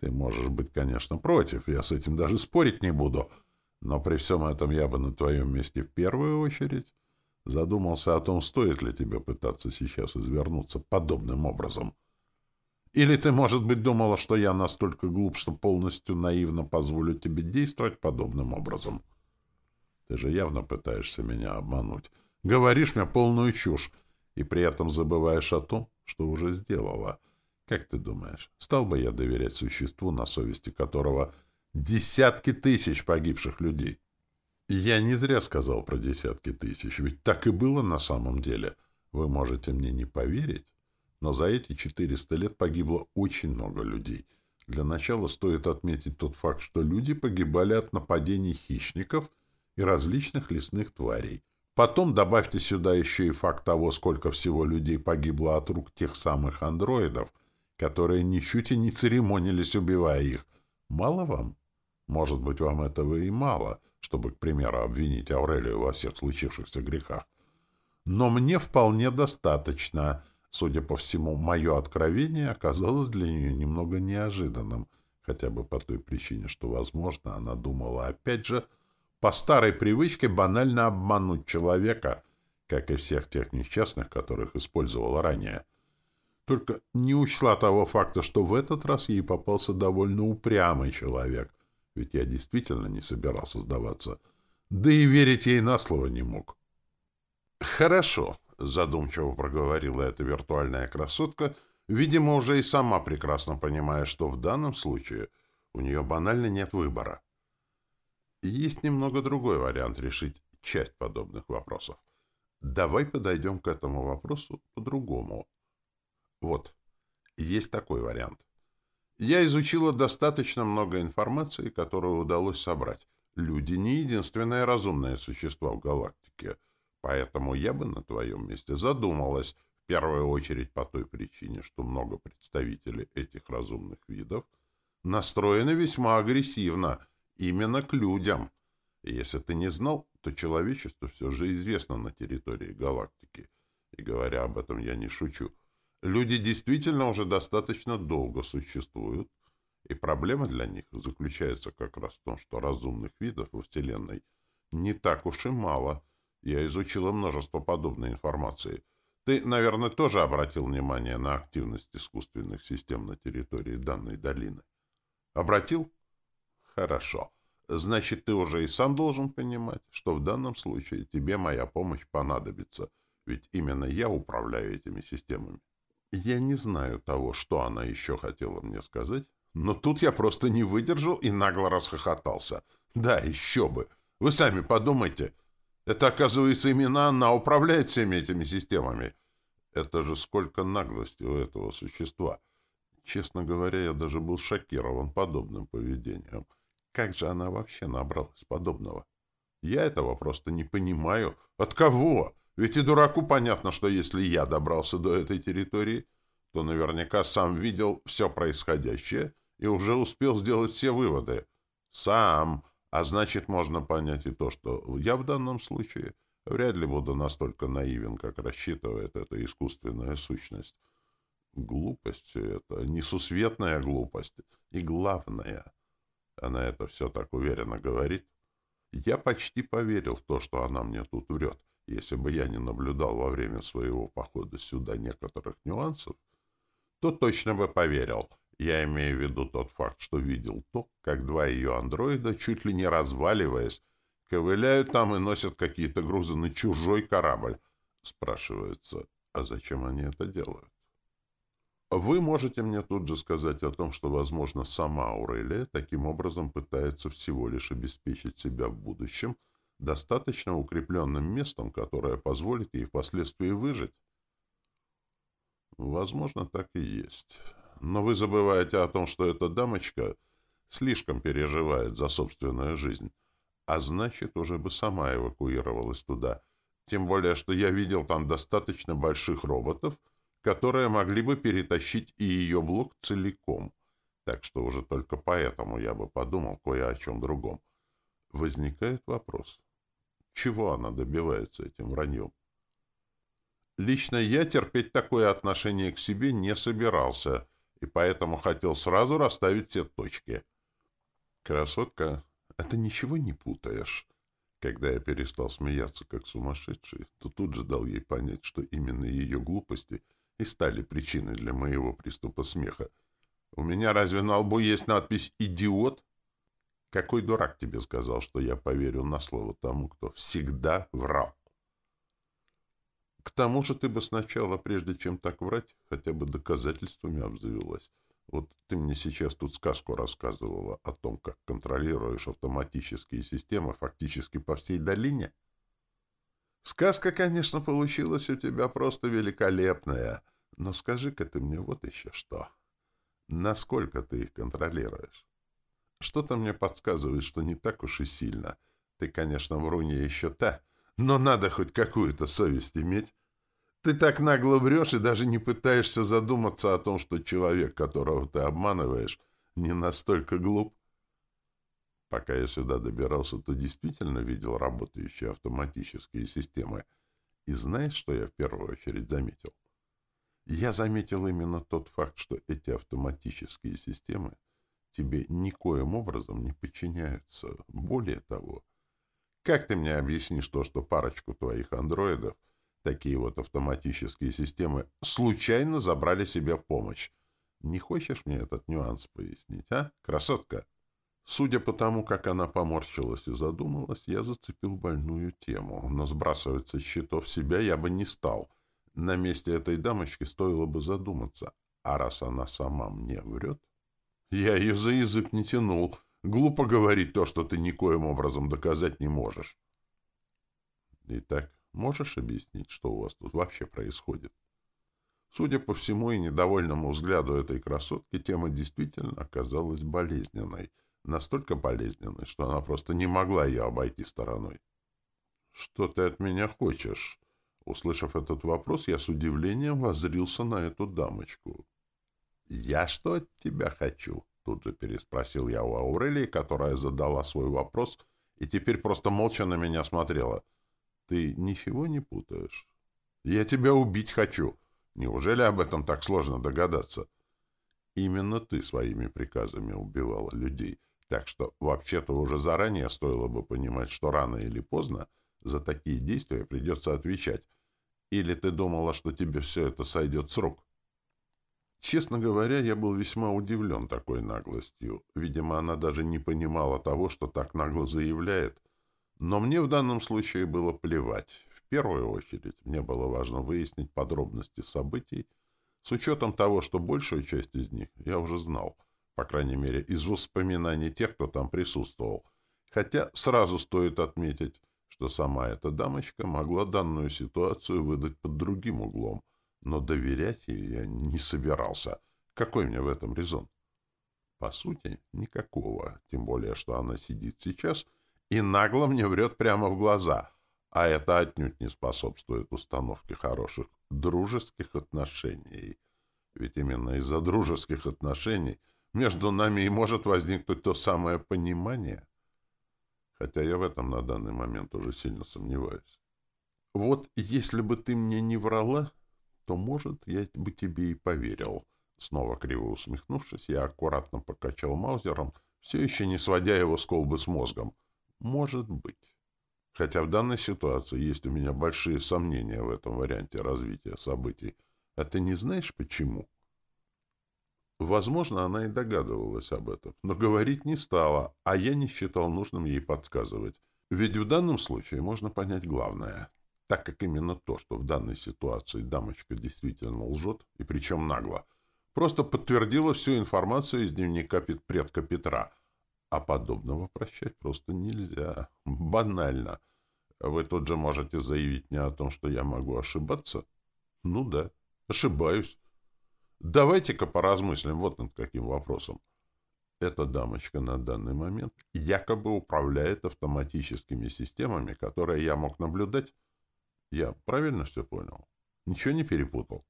Ты можешь быть, конечно, против, я с этим даже спорить не буду — но при всем этом я бы на твоем месте в первую очередь задумался о том, стоит ли тебе пытаться сейчас извернуться подобным образом. Или ты, может быть, думала, что я настолько глуп, что полностью наивно позволю тебе действовать подобным образом? Ты же явно пытаешься меня обмануть. Говоришь мне полную чушь, и при этом забываешь о том, что уже сделала. Как ты думаешь, стал бы я доверять существу, на совести которого десятки тысяч погибших людей? Я не зря сказал про десятки тысяч, ведь так и было на самом деле. Вы можете мне не поверить, но за эти 400 лет погибло очень много людей. Для начала стоит отметить тот факт, что люди погибали от нападений хищников и различных лесных тварей. Потом добавьте сюда еще и факт того, сколько всего людей погибло от рук тех самых андроидов, которые ничуть и не церемонились, убивая их. Мало вам? Может быть, вам этого и мало, чтобы, к примеру, обвинить Аурелию во всех случившихся грехах. Но мне вполне достаточно — Судя по всему, мое откровение оказалось для нее немного неожиданным, хотя бы по той причине, что, возможно, она думала, опять же, по старой привычке банально обмануть человека, как и всех тех несчастных, которых использовала ранее. Только не учла того факта, что в этот раз ей попался довольно упрямый человек, ведь я действительно не собирался сдаваться, да и верить ей на слово не мог. «Хорошо», задумчиво проговорила эта виртуальная красотка, видимо, уже и сама прекрасно понимая, что в данном случае у нее банально нет выбора. Есть немного другой вариант решить часть подобных вопросов. Давай подойдем к этому вопросу по-другому. Вот, есть такой вариант. Я изучила достаточно много информации, которую удалось собрать. Люди не единственное разумное существо в галактике — Поэтому я бы на твоем месте задумалась, в первую очередь по той причине, что много представителей этих разумных видов настроены весьма агрессивно, именно к людям. И если ты не знал, то человечество все же известно на территории галактики. И говоря об этом, я не шучу. Люди действительно уже достаточно долго существуют, и проблема для них заключается как раз в том, что разумных видов во Вселенной не так уж и мало — я изучила множество подобной информации. Ты, наверное, тоже обратил внимание на активность искусственных систем на территории данной долины. Обратил? Хорошо. Значит, ты уже и сам должен понимать, что в данном случае тебе моя помощь понадобится, ведь именно я управляю этими системами. Я не знаю того, что она еще хотела мне сказать, но тут я просто не выдержал и нагло расхохотался. Да, еще бы! Вы сами подумайте — это, оказывается, именно она управляет всеми этими системами. Это же сколько наглости у этого существа. Честно говоря, я даже был шокирован подобным поведением. Как же она вообще набралась подобного? Я этого просто не понимаю. От кого? Ведь и дураку понятно, что если я добрался до этой территории, то наверняка сам видел все происходящее и уже успел сделать все выводы. Сам. А значит, можно понять и то, что я в данном случае вряд ли буду настолько наивен, как рассчитывает эта искусственная сущность. Глупость это, несусветная глупость. И главное, она это все так уверенно говорит. Я почти поверил в то, что она мне тут врет. Если бы я не наблюдал во время своего похода сюда некоторых нюансов, то точно бы поверил — я имею в виду тот факт, что видел то, как два ее андроида, чуть ли не разваливаясь, ковыляют там и носят какие-то грузы на чужой корабль. Спрашивается, а зачем они это делают? Вы можете мне тут же сказать о том, что, возможно, сама Аурелия таким образом пытается всего лишь обеспечить себя в будущем достаточно укрепленным местом, которое позволит ей впоследствии выжить. Возможно, так и есть но вы забываете о том, что эта дамочка слишком переживает за собственную жизнь, а значит, уже бы сама эвакуировалась туда. Тем более, что я видел там достаточно больших роботов, которые могли бы перетащить и ее блок целиком. Так что уже только поэтому я бы подумал кое о чем другом. Возникает вопрос, чего она добивается этим враньем? Лично я терпеть такое отношение к себе не собирался — и поэтому хотел сразу расставить все точки. «Красотка, это ничего не путаешь?» Когда я перестал смеяться как сумасшедший, то тут же дал ей понять, что именно ее глупости и стали причиной для моего приступа смеха. У меня разве на лбу есть надпись «Идиот»? Какой дурак тебе сказал, что я поверю на слово тому, кто всегда врал? К тому же ты бы сначала, прежде чем так врать, хотя бы доказательствами обзавелась. Вот ты мне сейчас тут сказку рассказывала о том, как контролируешь автоматические системы фактически по всей долине. Сказка, конечно, получилась у тебя просто великолепная, но скажи-ка ты мне вот еще что. Насколько ты их контролируешь? Что-то мне подсказывает, что не так уж и сильно. Ты, конечно, в руне еще та, но надо хоть какую-то совесть иметь. Ты так нагло врешь и даже не пытаешься задуматься о том, что человек, которого ты обманываешь, не настолько глуп. Пока я сюда добирался, то действительно видел работающие автоматические системы. И знаешь, что я в первую очередь заметил? Я заметил именно тот факт, что эти автоматические системы тебе никоим образом не подчиняются. Более того, как ты мне объяснишь то, что парочку твоих андроидов, такие вот автоматические системы, случайно забрали себе в помощь? Не хочешь мне этот нюанс пояснить, а, красотка? Судя по тому, как она поморщилась и задумалась, я зацепил больную тему, но сбрасывать со счетов себя я бы не стал — на месте этой дамочки стоило бы задуматься. А раз она сама мне врет... Я ее за язык не тянул. Глупо говорить то, что ты никоим образом доказать не можешь. Итак, можешь объяснить, что у вас тут вообще происходит? Судя по всему и недовольному взгляду этой красотки, тема действительно оказалась болезненной. Настолько болезненной, что она просто не могла ее обойти стороной. — Что ты от меня хочешь? Услышав этот вопрос, я с удивлением воззрился на эту дамочку. «Я что от тебя хочу?» — тут же переспросил я у Аурелии, которая задала свой вопрос и теперь просто молча на меня смотрела. «Ты ничего не путаешь?» «Я тебя убить хочу. Неужели об этом так сложно догадаться?» «Именно ты своими приказами убивала людей, так что вообще-то уже заранее стоило бы понимать, что рано или поздно за такие действия придется отвечать. Или ты думала, что тебе все это сойдет с рук? Честно говоря, я был весьма удивлен такой наглостью. Видимо, она даже не понимала того, что так нагло заявляет. Но мне в данном случае было плевать. В первую очередь мне было важно выяснить подробности событий, с учетом того, что большую часть из них я уже знал, по крайней мере, из воспоминаний тех, кто там присутствовал. Хотя сразу стоит отметить, что сама эта дамочка могла данную ситуацию выдать под другим углом, но доверять ей я не собирался. Какой мне в этом резон? По сути, никакого, тем более, что она сидит сейчас и нагло мне врет прямо в глаза, а это отнюдь не способствует установке хороших дружеских отношений. Ведь именно из-за дружеских отношений между нами и может возникнуть то самое понимание — хотя я в этом на данный момент уже сильно сомневаюсь. Вот если бы ты мне не врала, то, может, я бы тебе и поверил. Снова криво усмехнувшись, я аккуратно покачал маузером, все еще не сводя его с колбы с мозгом. Может быть. Хотя в данной ситуации есть у меня большие сомнения в этом варианте развития событий. А ты не знаешь, почему? — Возможно, она и догадывалась об этом, но говорить не стала, а я не считал нужным ей подсказывать. Ведь в данном случае можно понять главное, так как именно то, что в данной ситуации дамочка действительно лжет, и причем нагло, просто подтвердило всю информацию из дневника предка Петра. А подобного прощать просто нельзя. Банально. Вы тут же можете заявить мне о том, что я могу ошибаться? Ну да, ошибаюсь. Давайте-ка поразмыслим вот над каким вопросом. Эта дамочка на данный момент якобы управляет автоматическими системами, которые я мог наблюдать. Я правильно все понял? Ничего не перепутал?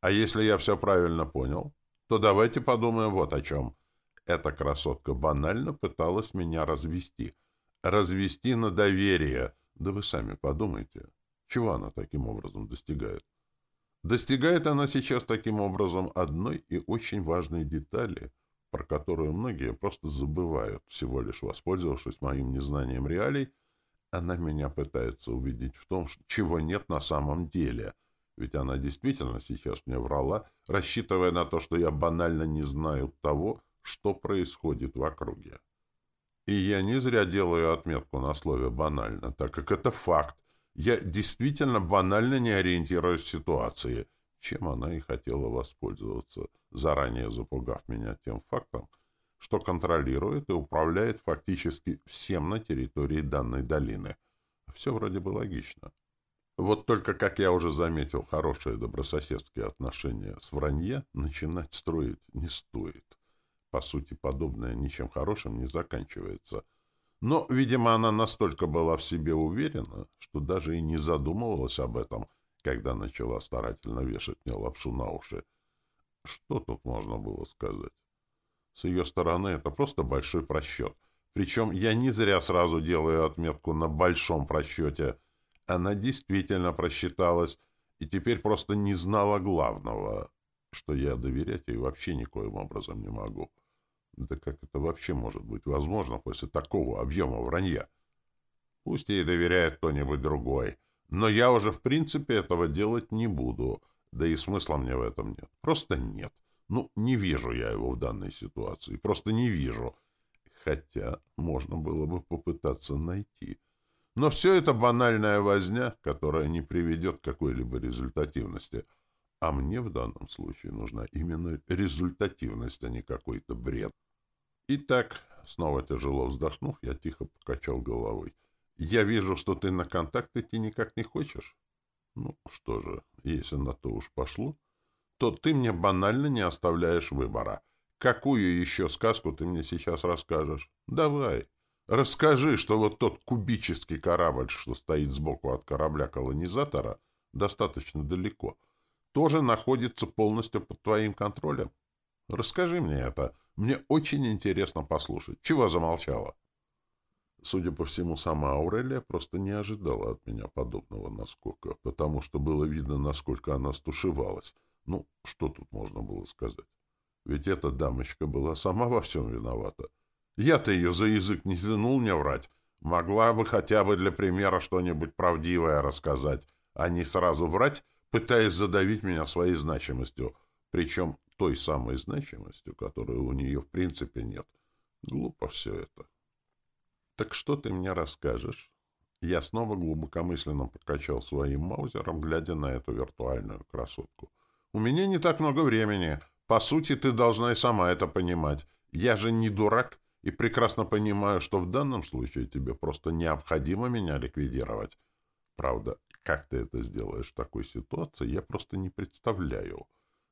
А если я все правильно понял, то давайте подумаем вот о чем. Эта красотка банально пыталась меня развести. Развести на доверие. Да вы сами подумайте, чего она таким образом достигает. Достигает она сейчас таким образом одной и очень важной детали, про которую многие просто забывают, всего лишь воспользовавшись моим незнанием реалий, она меня пытается убедить в том, чего нет на самом деле. Ведь она действительно сейчас мне врала, рассчитывая на то, что я банально не знаю того, что происходит в округе. И я не зря делаю отметку на слове «банально», так как это факт. Я действительно банально не ориентируюсь в ситуации, чем она и хотела воспользоваться, заранее запугав меня тем фактом, что контролирует и управляет фактически всем на территории данной долины. Все вроде бы логично. Вот только, как я уже заметил, хорошие добрососедские отношения с вранье начинать строить не стоит. По сути, подобное ничем хорошим не заканчивается. Но, видимо, она настолько была в себе уверена, что даже и не задумывалась об этом, когда начала старательно вешать мне лапшу на уши. Что тут можно было сказать? С ее стороны это просто большой просчет. Причем я не зря сразу делаю отметку на большом просчете. Она действительно просчиталась и теперь просто не знала главного, что я доверять ей вообще никоим образом не могу. Да как это вообще может быть возможно после такого объема вранья? Пусть ей доверяет кто-нибудь другой, но я уже в принципе этого делать не буду, да и смысла мне в этом нет. Просто нет. Ну, не вижу я его в данной ситуации, просто не вижу. Хотя можно было бы попытаться найти. Но все это банальная возня, которая не приведет к какой-либо результативности. А мне в данном случае нужна именно результативность, а не какой-то бред. Итак, снова тяжело вздохнув, я тихо покачал головой. Я вижу, что ты на контакт идти никак не хочешь. Ну, что же, если на то уж пошло, то ты мне банально не оставляешь выбора. Какую еще сказку ты мне сейчас расскажешь? Давай. Расскажи, что вот тот кубический корабль, что стоит сбоку от корабля-колонизатора, достаточно далеко, тоже находится полностью под твоим контролем. Расскажи мне это. Мне очень интересно послушать. Чего замолчала? Судя по всему, сама Аурелия просто не ожидала от меня подобного наскока, потому что было видно, насколько она стушевалась. Ну, что тут можно было сказать? Ведь эта дамочка была сама во всем виновата. Я-то ее за язык не тянул мне врать. Могла бы хотя бы для примера что-нибудь правдивое рассказать, а не сразу врать, пытаясь задавить меня своей значимостью, причем той самой значимостью, которой у нее в принципе нет. Глупо все это. Так что ты мне расскажешь? Я снова глубокомысленно покачал своим маузером, глядя на эту виртуальную красотку. У меня не так много времени. По сути, ты должна и сама это понимать. Я же не дурак и прекрасно понимаю, что в данном случае тебе просто необходимо меня ликвидировать. Правда, как ты это сделаешь в такой ситуации, я просто не представляю.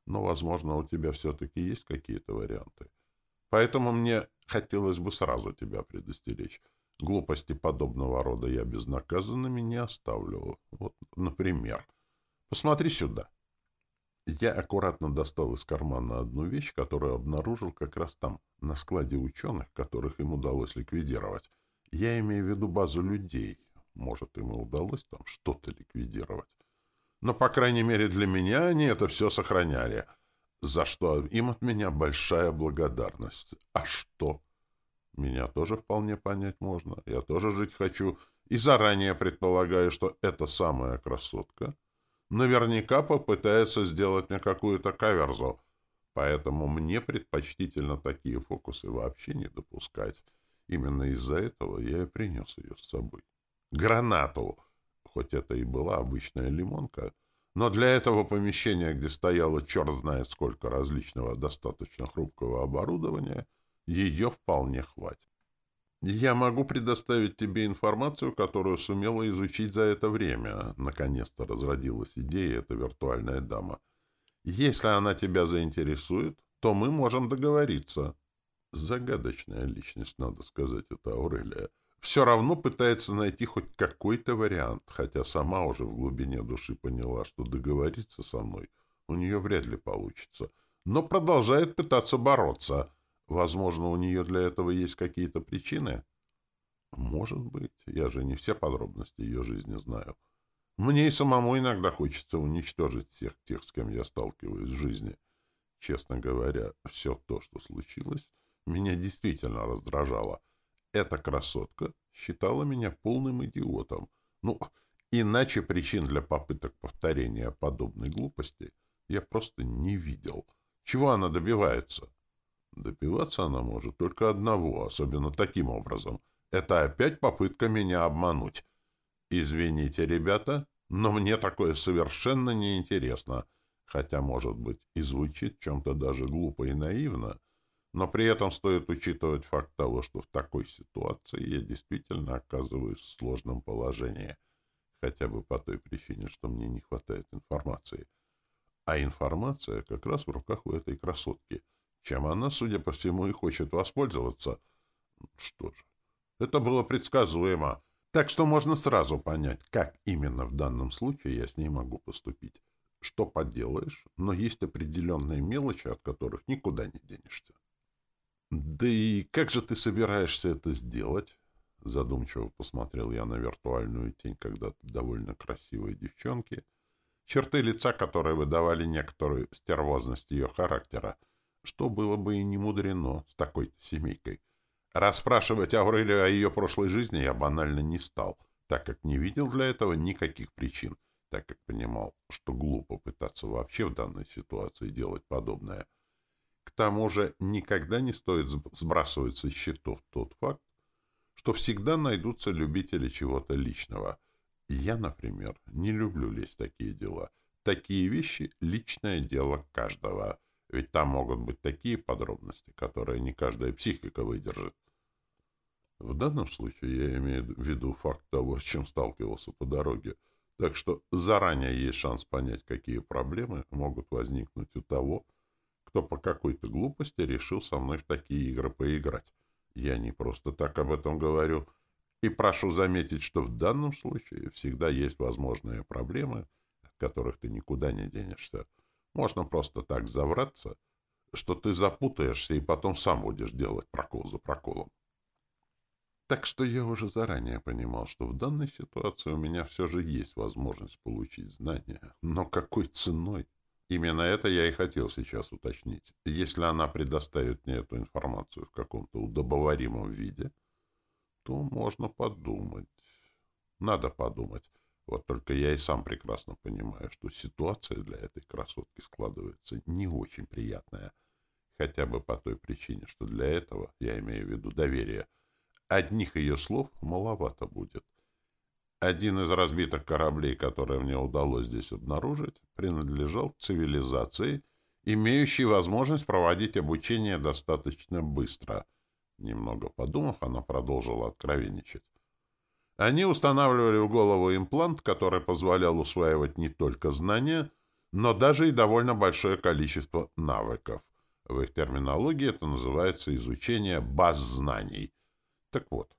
Но, возможно, у тебя все-таки есть какие-то варианты. Поэтому мне хотелось бы сразу тебя предостеречь. Глупости подобного рода я безнаказанными не оставлю. Вот, например, посмотри сюда. Я аккуратно достал из кармана одну вещь, которую обнаружил как раз там, на складе ученых, которых им удалось ликвидировать. Я имею в виду базу людей. Может, им и удалось там что-то ликвидировать. Но, по крайней мере, для меня они это все сохраняли, за что им от меня большая благодарность. А что? Меня тоже вполне понять можно. Я тоже жить хочу. И заранее предполагаю, что эта самая красотка наверняка попытается сделать мне какую-то каверзу. Поэтому мне предпочтительно такие фокусы вообще не допускать. Именно из-за этого я и принес ее с собой. Гранату! Хоть это и была обычная лимонка, но для этого помещения, где стояло черт знает сколько различного достаточно хрупкого оборудования, ее вполне хватит. «Я могу предоставить тебе информацию, которую сумела изучить за это время», — наконец-то разродилась идея эта виртуальная дама. «Если она тебя заинтересует, то мы можем договориться». Загадочная личность, надо сказать, это Аурелия. Все равно пытается найти хоть какой-то вариант, хотя сама уже в глубине души поняла, что договориться со мной у нее вряд ли получится, но продолжает пытаться бороться — Возможно, у нее для этого есть какие-то причины? Может быть. Я же не все подробности ее жизни знаю. Мне и самому иногда хочется уничтожить всех тех, с кем я сталкиваюсь в жизни. Честно говоря, все то, что случилось, меня действительно раздражало. Эта красотка считала меня полным идиотом. Ну, Иначе причин для попыток повторения подобной глупости я просто не видел. Чего она добивается? Добиваться она может только одного, особенно таким образом. Это опять попытка меня обмануть. Извините, ребята, но мне такое совершенно неинтересно. Хотя, может быть, и звучит чем-то даже глупо и наивно, но при этом стоит учитывать факт того, что в такой ситуации я действительно оказываюсь в сложном положении — хотя бы по той причине, что мне не хватает информации. А информация как раз в руках у этой красотки, чем она, судя по всему, и хочет воспользоваться. Что же, это было предсказуемо, так что можно сразу понять, как именно в данном случае я с ней могу поступить. Что поделаешь, но есть определенные мелочи, от которых никуда не денешься. Да и как же ты собираешься это сделать? Задумчиво посмотрел я на виртуальную тень когда-то довольно красивой девчонки, черты лица которой выдавали некоторую стервозность ее характера, что было бы и не мудрено с такой семейкой. Расспрашивать Аврелию о ее прошлой жизни я банально не стал, так как не видел для этого никаких причин, так как понимал, что глупо пытаться вообще в данной ситуации делать подобное. К тому же никогда не стоит сбрасывать со счетов тот факт, что всегда найдутся любители чего-то личного. Я, например, не люблю лезть в такие дела. Такие вещи — личное дело каждого. Ведь там могут быть такие подробности, которые не каждая психика выдержит. В данном случае я имею в виду факт того, с чем сталкивался по дороге. Так что заранее есть шанс понять, какие проблемы могут возникнуть у того, кто по какой-то глупости решил со мной в такие игры поиграть. Я не просто так об этом говорю. И прошу заметить, что в данном случае всегда есть возможные проблемы, от которых ты никуда не денешься. Можно просто так завраться, что ты запутаешься и потом сам будешь делать прокол за проколом. Так что я уже заранее понимал, что в данной ситуации у меня все же есть возможность получить знания. Но какой ценой? Именно это я и хотел сейчас уточнить. Если она предоставит мне эту информацию в каком-то удобоваримом виде, то можно подумать. Надо подумать. Вот только я и сам прекрасно понимаю, что ситуация для этой красотки складывается не очень приятная. Хотя бы по той причине, что для этого, я имею в виду доверие, одних ее слов маловато будет. Один из разбитых кораблей, которые мне удалось здесь обнаружить, принадлежал цивилизации, имеющей возможность проводить обучение достаточно быстро. Немного подумав, она продолжила откровенничать. Они устанавливали в голову имплант, который позволял усваивать не только знания, но даже и довольно большое количество навыков. В их терминологии это называется изучение баз знаний. Так вот,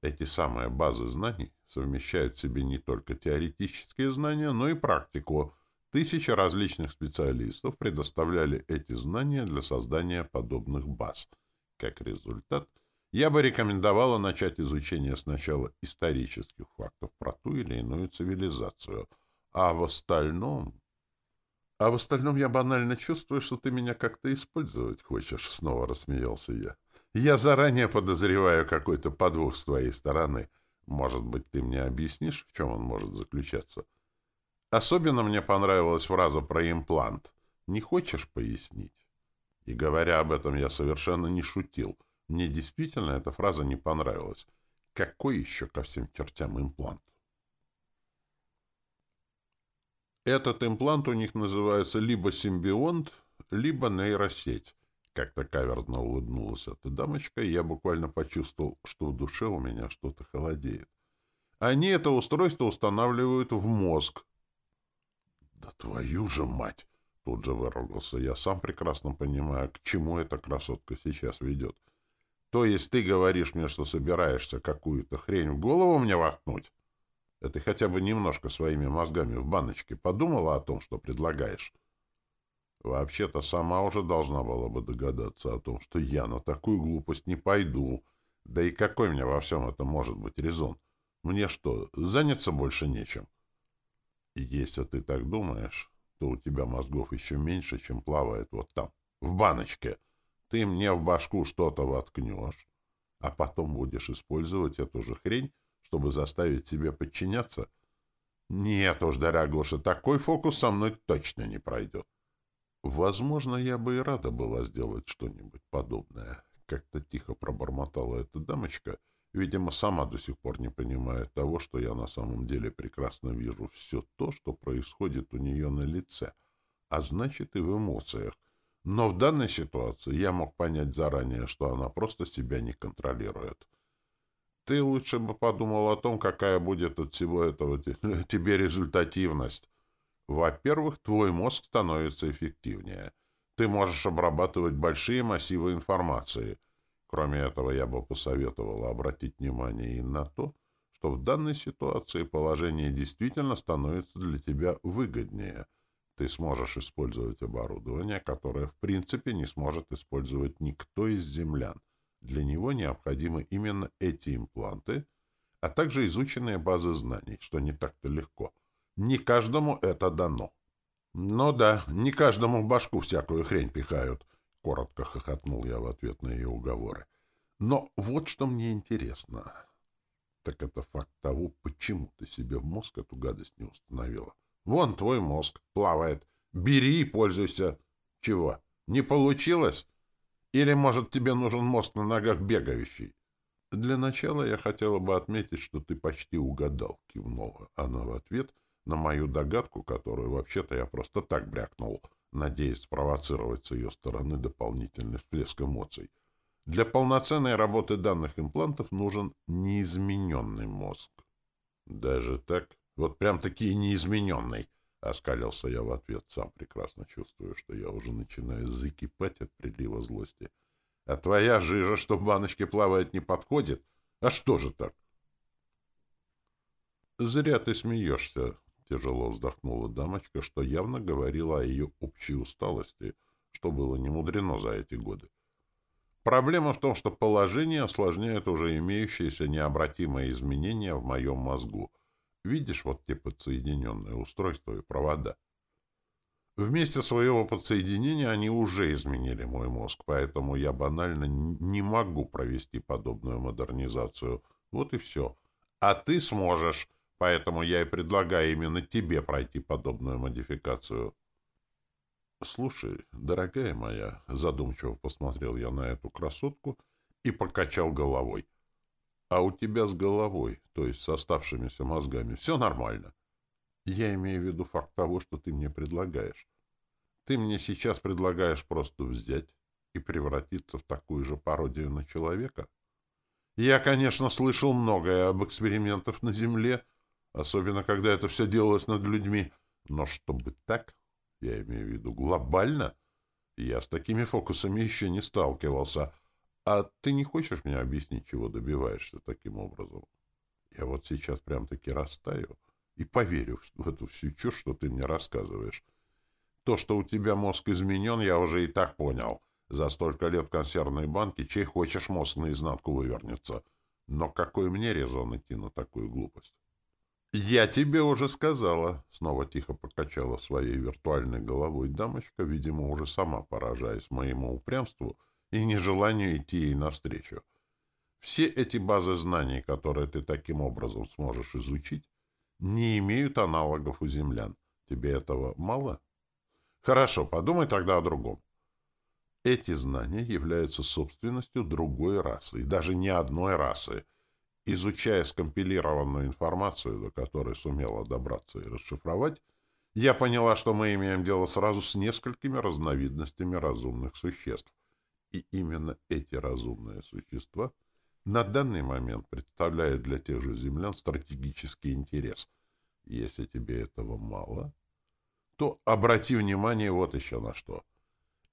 эти самые базы знаний совмещают в себе не только теоретические знания, но и практику. Тысячи различных специалистов предоставляли эти знания для создания подобных баз. Как результат, я бы рекомендовала начать изучение сначала исторических фактов про ту или иную цивилизацию, а в остальном... А в остальном я банально чувствую, что ты меня как-то использовать хочешь, — снова рассмеялся я. Я заранее подозреваю какой-то подвох с твоей стороны — может быть, ты мне объяснишь, в чем он может заключаться? Особенно мне понравилась фраза про имплант. Не хочешь пояснить? И говоря об этом, я совершенно не шутил. Мне действительно эта фраза не понравилась. Какой еще ко всем чертям имплант? Этот имплант у них называется либо симбионт, либо нейросеть. Как-то каверзно улыбнулась эта дамочка, и я буквально почувствовал, что в душе у меня что-то холодеет. Они это устройство устанавливают в мозг. «Да твою же мать!» — тут же выругался. Я сам прекрасно понимаю, к чему эта красотка сейчас ведет. То есть ты говоришь мне, что собираешься какую-то хрень в голову мне воткнуть? Это хотя бы немножко своими мозгами в баночке подумала о том, что предлагаешь?» Вообще-то сама уже должна была бы догадаться о том, что я на такую глупость не пойду. Да и какой мне во всем этом может быть резон? Мне что, заняться больше нечем? И если ты так думаешь, то у тебя мозгов еще меньше, чем плавает вот там, в баночке. Ты мне в башку что-то воткнешь, а потом будешь использовать эту же хрень, чтобы заставить себя подчиняться. Нет уж, дорогуша, такой фокус со мной точно не пройдет. Возможно, я бы и рада была сделать что-нибудь подобное. Как-то тихо пробормотала эта дамочка, видимо, сама до сих пор не понимает того, что я на самом деле прекрасно вижу все то, что происходит у нее на лице, а значит и в эмоциях. Но в данной ситуации я мог понять заранее, что она просто себя не контролирует. Ты лучше бы подумал о том, какая будет от всего этого тебе результативность. Во-первых, твой мозг становится эффективнее. Ты можешь обрабатывать большие массивы информации. Кроме этого, я бы посоветовал обратить внимание и на то, что в данной ситуации положение действительно становится для тебя выгоднее. Ты сможешь использовать оборудование, которое в принципе не сможет использовать никто из землян. Для него необходимы именно эти импланты, а также изученные базы знаний, что не так-то легко. Не каждому это дано. Ну да, не каждому в башку всякую хрень пихают, коротко хохотнул я в ответ на ее уговоры. Но вот что мне интересно. Так это факт того, почему ты себе в мозг эту гадость не установила. Вон твой мозг плавает. Бери и пользуйся. Чего? Не получилось? Или, может, тебе нужен мост на ногах бегающий? Для начала я хотела бы отметить, что ты почти угадал, кивнула она в ответ на мою догадку, которую вообще-то я просто так брякнул, надеясь спровоцировать с ее стороны дополнительный всплеск эмоций. Для полноценной работы данных имплантов нужен неизмененный мозг. Даже так? Вот прям-таки неизмененный. — оскалился я в ответ, сам прекрасно чувствую, что я уже начинаю закипать от прилива злости. — А твоя жижа, что в баночке плавает, не подходит? А что же так? — Зря ты смеешься, — тяжело вздохнула дамочка, что явно говорила о ее общей усталости, что было немудрено за эти годы. Проблема в том, что положение осложняет уже имеющиеся необратимые изменения в моем мозгу — Видишь вот те подсоединенные устройства и провода? Вместе своего подсоединения они уже изменили мой мозг, поэтому я банально не могу провести подобную модернизацию. Вот и все. А ты сможешь, поэтому я и предлагаю именно тебе пройти подобную модификацию. Слушай, дорогая моя, задумчиво посмотрел я на эту красотку и покачал головой. А у тебя с головой, то есть с оставшимися мозгами, все нормально. Я имею в виду факт того, что ты мне предлагаешь. Ты мне сейчас предлагаешь просто взять и превратиться в такую же пародию на человека? Я, конечно, слышал многое об экспериментах на Земле, особенно когда это все делалось над людьми, но чтобы так, я имею в виду глобально, я с такими фокусами еще не сталкивался — а ты не хочешь мне объяснить, чего добиваешься таким образом? Я вот сейчас прям-таки растаю и поверю в эту всю чушь, что ты мне рассказываешь. То, что у тебя мозг изменен, я уже и так понял. За столько лет консервной банки чей хочешь мозг наизнанку вывернется. Но какой мне резон идти на такую глупость? «Я тебе уже сказала», — снова тихо покачала своей виртуальной головой дамочка, видимо, уже сама поражаясь моему упрямству — и нежеланию идти ей навстречу. Все эти базы знаний, которые ты таким образом сможешь изучить, не имеют аналогов у землян. Тебе этого мало? Хорошо, подумай тогда о другом. Эти знания являются собственностью другой расы, и даже не одной расы. Изучая скомпилированную информацию, до которой сумела добраться и расшифровать, я поняла, что мы имеем дело сразу с несколькими разновидностями разумных существ. И именно эти разумные существа на данный момент представляют для тех же землян стратегический интерес. Если тебе этого мало, то обрати внимание вот еще на что.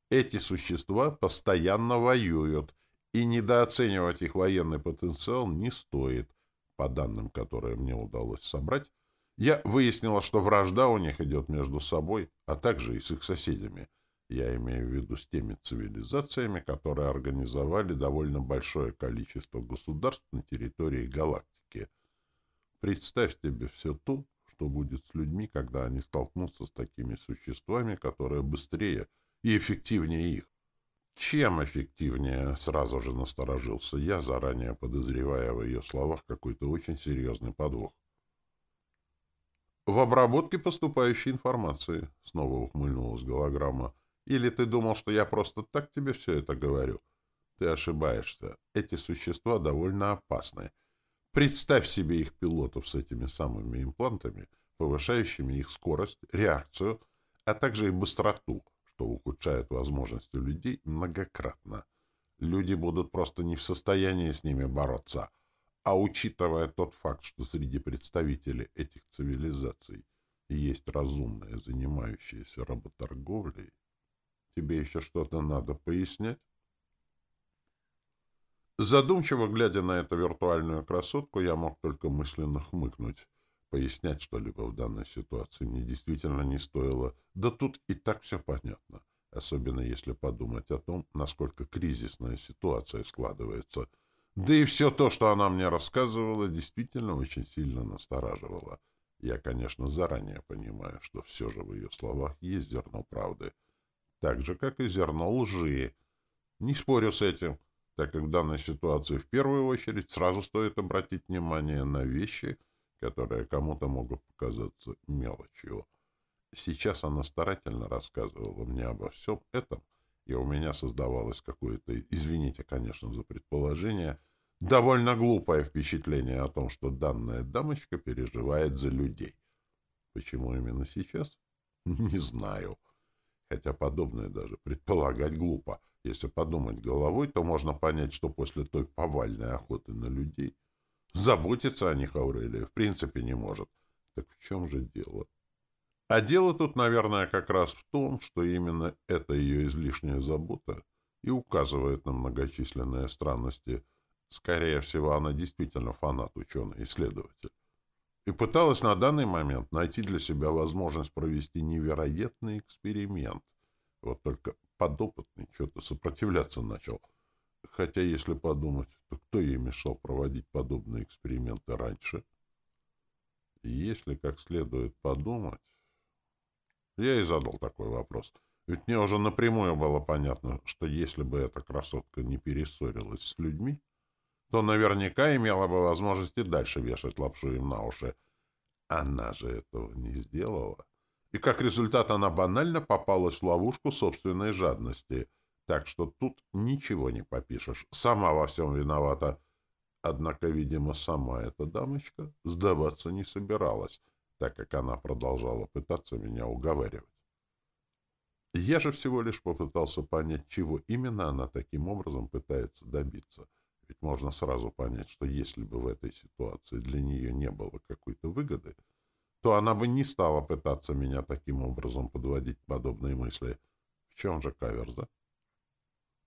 Эти существа постоянно воюют, и недооценивать их военный потенциал не стоит. По данным, которые мне удалось собрать, я выяснила, что вражда у них идет между собой, а также и с их соседями — я имею в виду с теми цивилизациями, которые организовали довольно большое количество государств на территории галактики. Представь себе все то, что будет с людьми, когда они столкнутся с такими существами, которые быстрее и эффективнее их. Чем эффективнее, сразу же насторожился я, заранее подозревая в ее словах какой-то очень серьезный подвох. В обработке поступающей информации, снова ухмыльнулась голограмма. Или ты думал, что я просто так тебе все это говорю? Ты ошибаешься. Эти существа довольно опасны. Представь себе их пилотов с этими самыми имплантами, повышающими их скорость, реакцию, а также и быстроту, что ухудшает возможности людей многократно. Люди будут просто не в состоянии с ними бороться. А учитывая тот факт, что среди представителей этих цивилизаций есть разумные, занимающиеся работорговлей, тебе еще что-то надо пояснять? Задумчиво глядя на эту виртуальную красотку, я мог только мысленно хмыкнуть. Пояснять что-либо в данной ситуации мне действительно не стоило. Да тут и так все понятно. Особенно если подумать о том, насколько кризисная ситуация складывается. Да и все то, что она мне рассказывала, действительно очень сильно настораживало. Я, конечно, заранее понимаю, что все же в ее словах есть зерно правды. Так же, как и зерно лжи. Не спорю с этим, так как в данной ситуации в первую очередь сразу стоит обратить внимание на вещи — которые кому-то могут показаться мелочью. Сейчас она старательно рассказывала мне обо всем этом, и у меня создавалось какое-то, извините, конечно, за предположение, довольно глупое впечатление о том, что данная дамочка переживает за людей. Почему именно сейчас? Не знаю. Хотя подобное даже предполагать глупо. Если подумать головой, то можно понять, что после той повальной охоты на людей Заботиться о них Аурелия в принципе не может. Так в чем же дело? А дело тут, наверное, как раз в том, что именно эта ее излишняя забота и указывает на многочисленные странности. Скорее всего, она действительно фанат, ученый-исследователь. И пыталась на данный момент найти для себя возможность провести невероятный эксперимент. Вот только подопытный что-то сопротивляться начал — Хотя, если подумать, то кто ей мешал проводить подобные эксперименты раньше? если как следует подумать... Я и задал такой вопрос. Ведь мне уже напрямую было понятно, что если бы эта красотка не перессорилась с людьми, то наверняка имела бы возможность и дальше вешать лапшу им на уши. Она же этого не сделала. И как результат она банально попалась в ловушку собственной жадности — так что тут ничего не попишешь. Сама во всем виновата. Однако, видимо, сама эта дамочка сдаваться не собиралась, так как она продолжала пытаться меня уговаривать. Я же всего лишь попытался понять, чего именно она таким образом пытается добиться. Ведь можно сразу понять, что если бы в этой ситуации для нее не было какой-то выгоды, то она бы не стала пытаться меня таким образом подводить подобные мысли. В чем же каверза?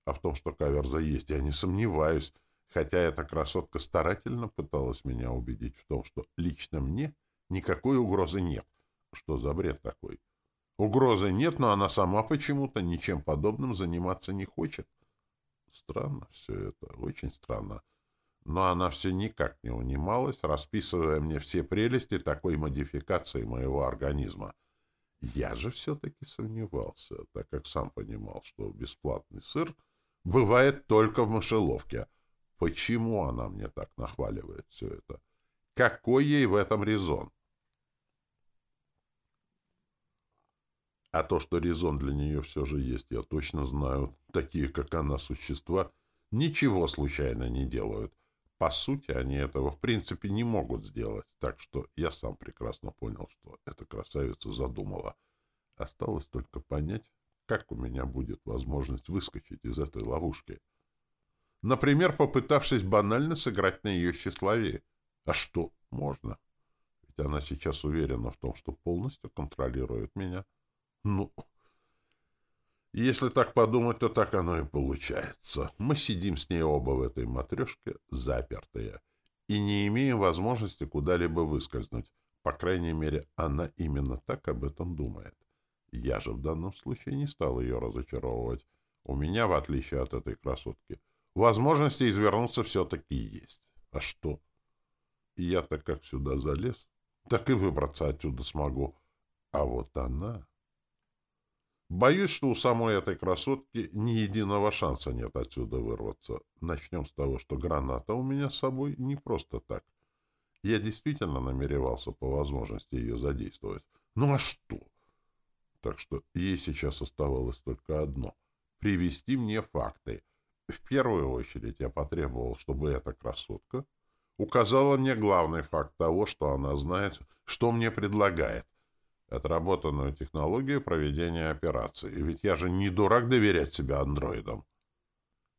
А в том, что каверза есть, я не сомневаюсь, хотя эта красотка старательно пыталась меня убедить в том, что лично мне никакой угрозы нет. Что за бред такой? Угрозы нет, но она сама почему-то ничем подобным заниматься не хочет. Странно все это, очень странно. Но она все никак не унималась, расписывая мне все прелести такой модификации моего организма. Я же все-таки сомневался, так как сам понимал, что бесплатный сыр — бывает только в мышеловке. Почему она мне так нахваливает все это? Какой ей в этом резон? А то, что резон для нее все же есть, я точно знаю. Такие, как она, существа, ничего случайно не делают. По сути, они этого в принципе не могут сделать. Так что я сам прекрасно понял, что эта красавица задумала. Осталось только понять, как у меня будет возможность выскочить из этой ловушки? Например, попытавшись банально сыграть на ее тщеславие. А что? Можно. Ведь она сейчас уверена в том, что полностью контролирует меня. Ну, если так подумать, то так оно и получается. Мы сидим с ней оба в этой матрешке, запертые, и не имеем возможности куда-либо выскользнуть. По крайней мере, она именно так об этом думает. Я же в данном случае не стал ее разочаровывать. У меня, в отличие от этой красотки, возможности извернуться все-таки есть. А что? Я-то как сюда залез, так и выбраться отсюда смогу. А вот она... Боюсь, что у самой этой красотки ни единого шанса нет отсюда вырваться. Начнем с того, что граната у меня с собой не просто так. Я действительно намеревался по возможности ее задействовать. Ну а что? Так что ей сейчас оставалось только одно — привести мне факты. В первую очередь я потребовал, чтобы эта красотка указала мне главный факт того, что она знает, что мне предлагает. Отработанную технологию проведения операции. Ведь я же не дурак доверять себя андроидам.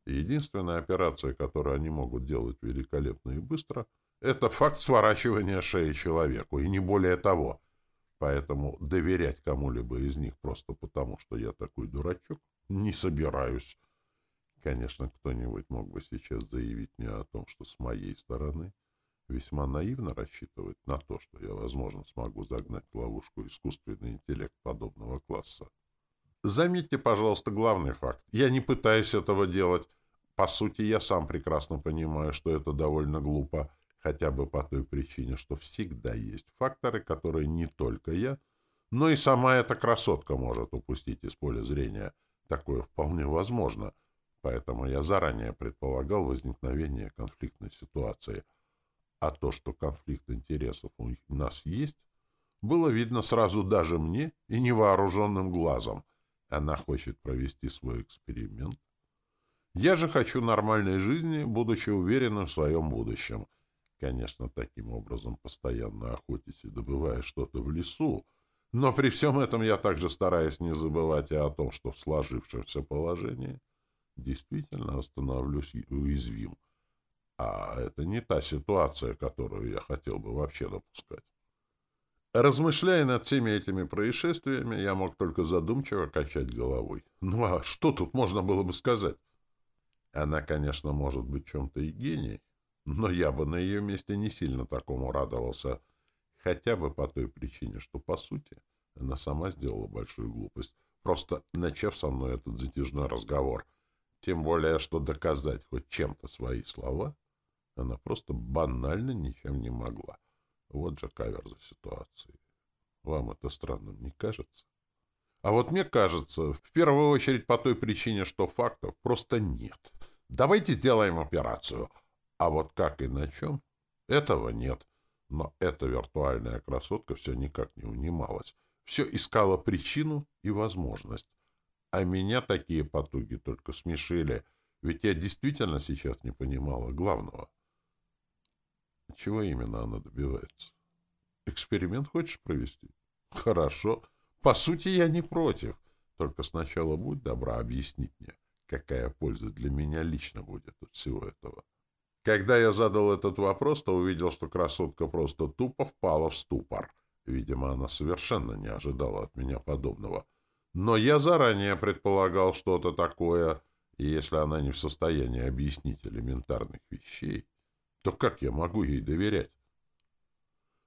Единственная операция, которую они могут делать великолепно и быстро, это факт сворачивания шеи человеку, и не более того. Поэтому доверять кому-либо из них просто потому, что я такой дурачок, не собираюсь. Конечно, кто-нибудь мог бы сейчас заявить мне о том, что с моей стороны весьма наивно рассчитывать на то, что я, возможно, смогу загнать в ловушку искусственный интеллект подобного класса. Заметьте, пожалуйста, главный факт. Я не пытаюсь этого делать. По сути, я сам прекрасно понимаю, что это довольно глупо, хотя бы по той причине, что всегда есть факторы, которые не только я, но и сама эта красотка может упустить из поля зрения. Такое вполне возможно. Поэтому я заранее предполагал возникновение конфликтной ситуации — а то, что конфликт интересов у нас есть, было видно сразу даже мне и невооруженным глазом. Она хочет провести свой эксперимент. Я же хочу нормальной жизни, будучи уверенным в своем будущем. Конечно, таким образом постоянно охотясь и добывая что-то в лесу, но при всем этом я также стараюсь не забывать и о том, что в сложившемся положении действительно остановлюсь уязвим. А это не та ситуация, которую я хотел бы вообще допускать. Размышляя над всеми этими происшествиями, я мог только задумчиво качать головой. Ну а что тут можно было бы сказать? Она, конечно, может быть чем-то и гений, но я бы на ее месте не сильно такому радовался, хотя бы по той причине, что, по сути, она сама сделала большую глупость, просто начав со мной этот затяжной разговор. Тем более, что доказать хоть чем-то свои слова — она просто банально ничем не могла. Вот же каверза ситуации. Вам это странным не кажется? А вот мне кажется, в первую очередь по той причине, что фактов просто нет. Давайте сделаем операцию. А вот как и на чем? Этого нет. Но эта виртуальная красотка все никак не унималась. Все искала причину и возможность. А меня такие потуги только смешили, ведь я действительно сейчас не понимала главного. Чего именно она добивается? Эксперимент хочешь провести? Хорошо. По сути, я не против. Только сначала будь добра объяснить мне, какая польза для меня лично будет от всего этого. Когда я задал этот вопрос, то увидел, что красотка просто тупо впала в ступор. Видимо, она совершенно не ожидала от меня подобного. Но я заранее предполагал что-то такое, и если она не в состоянии объяснить элементарных вещей, то как я могу ей доверять?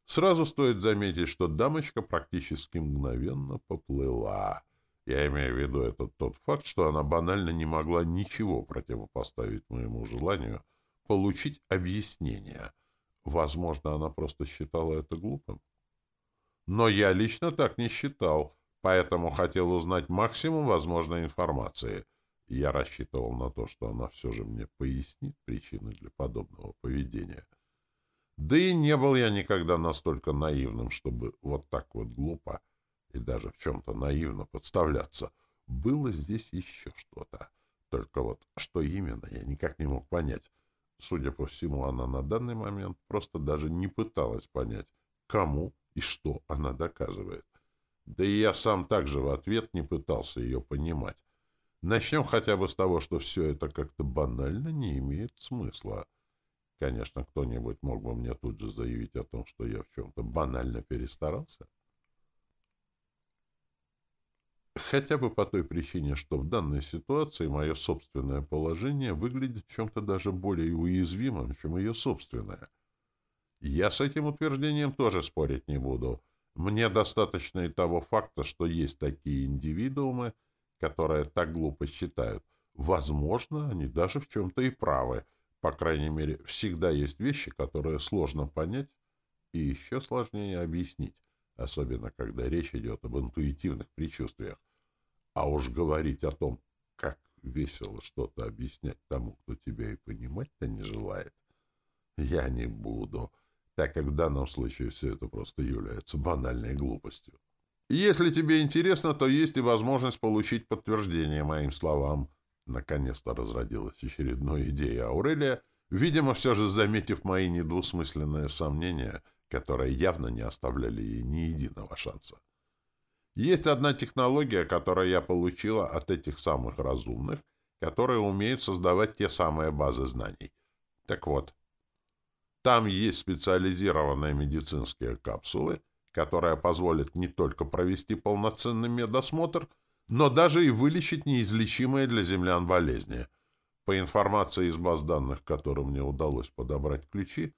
Сразу стоит заметить, что дамочка практически мгновенно поплыла. Я имею в виду этот тот факт, что она банально не могла ничего противопоставить моему желанию получить объяснение. Возможно, она просто считала это глупым. Но я лично так не считал, поэтому хотел узнать максимум возможной информации — я рассчитывал на то, что она все же мне пояснит причины для подобного поведения. Да и не был я никогда настолько наивным, чтобы вот так вот глупо и даже в чем-то наивно подставляться. Было здесь еще что-то. Только вот что именно, я никак не мог понять. Судя по всему, она на данный момент просто даже не пыталась понять, кому и что она доказывает. Да и я сам также в ответ не пытался ее понимать. Начнем хотя бы с того, что все это как-то банально не имеет смысла. Конечно, кто-нибудь мог бы мне тут же заявить о том, что я в чем-то банально перестарался. Хотя бы по той причине, что в данной ситуации мое собственное положение выглядит чем-то даже более уязвимым, чем ее собственное. Я с этим утверждением тоже спорить не буду. Мне достаточно и того факта, что есть такие индивидуумы, которые так глупо считают. Возможно, они даже в чем-то и правы. По крайней мере, всегда есть вещи, которые сложно понять и еще сложнее объяснить, особенно когда речь идет об интуитивных предчувствиях. А уж говорить о том, как весело что-то объяснять тому, кто тебя и понимать-то не желает, я не буду. так как в данном случае все это просто является банальной глупостью. Если тебе интересно, то есть и возможность получить подтверждение моим словам. Наконец-то разродилась очередная идея Аурелия, видимо, все же заметив мои недвусмысленные сомнения, которые явно не оставляли ей ни единого шанса. Есть одна технология, которую я получила от этих самых разумных, которые умеют создавать те самые базы знаний. Так вот, там есть специализированные медицинские капсулы, которые позволят не только провести полноценный медосмотр, но даже и вылечить неизлечимые для землян болезни. По информации из баз данных, которым мне удалось подобрать ключи,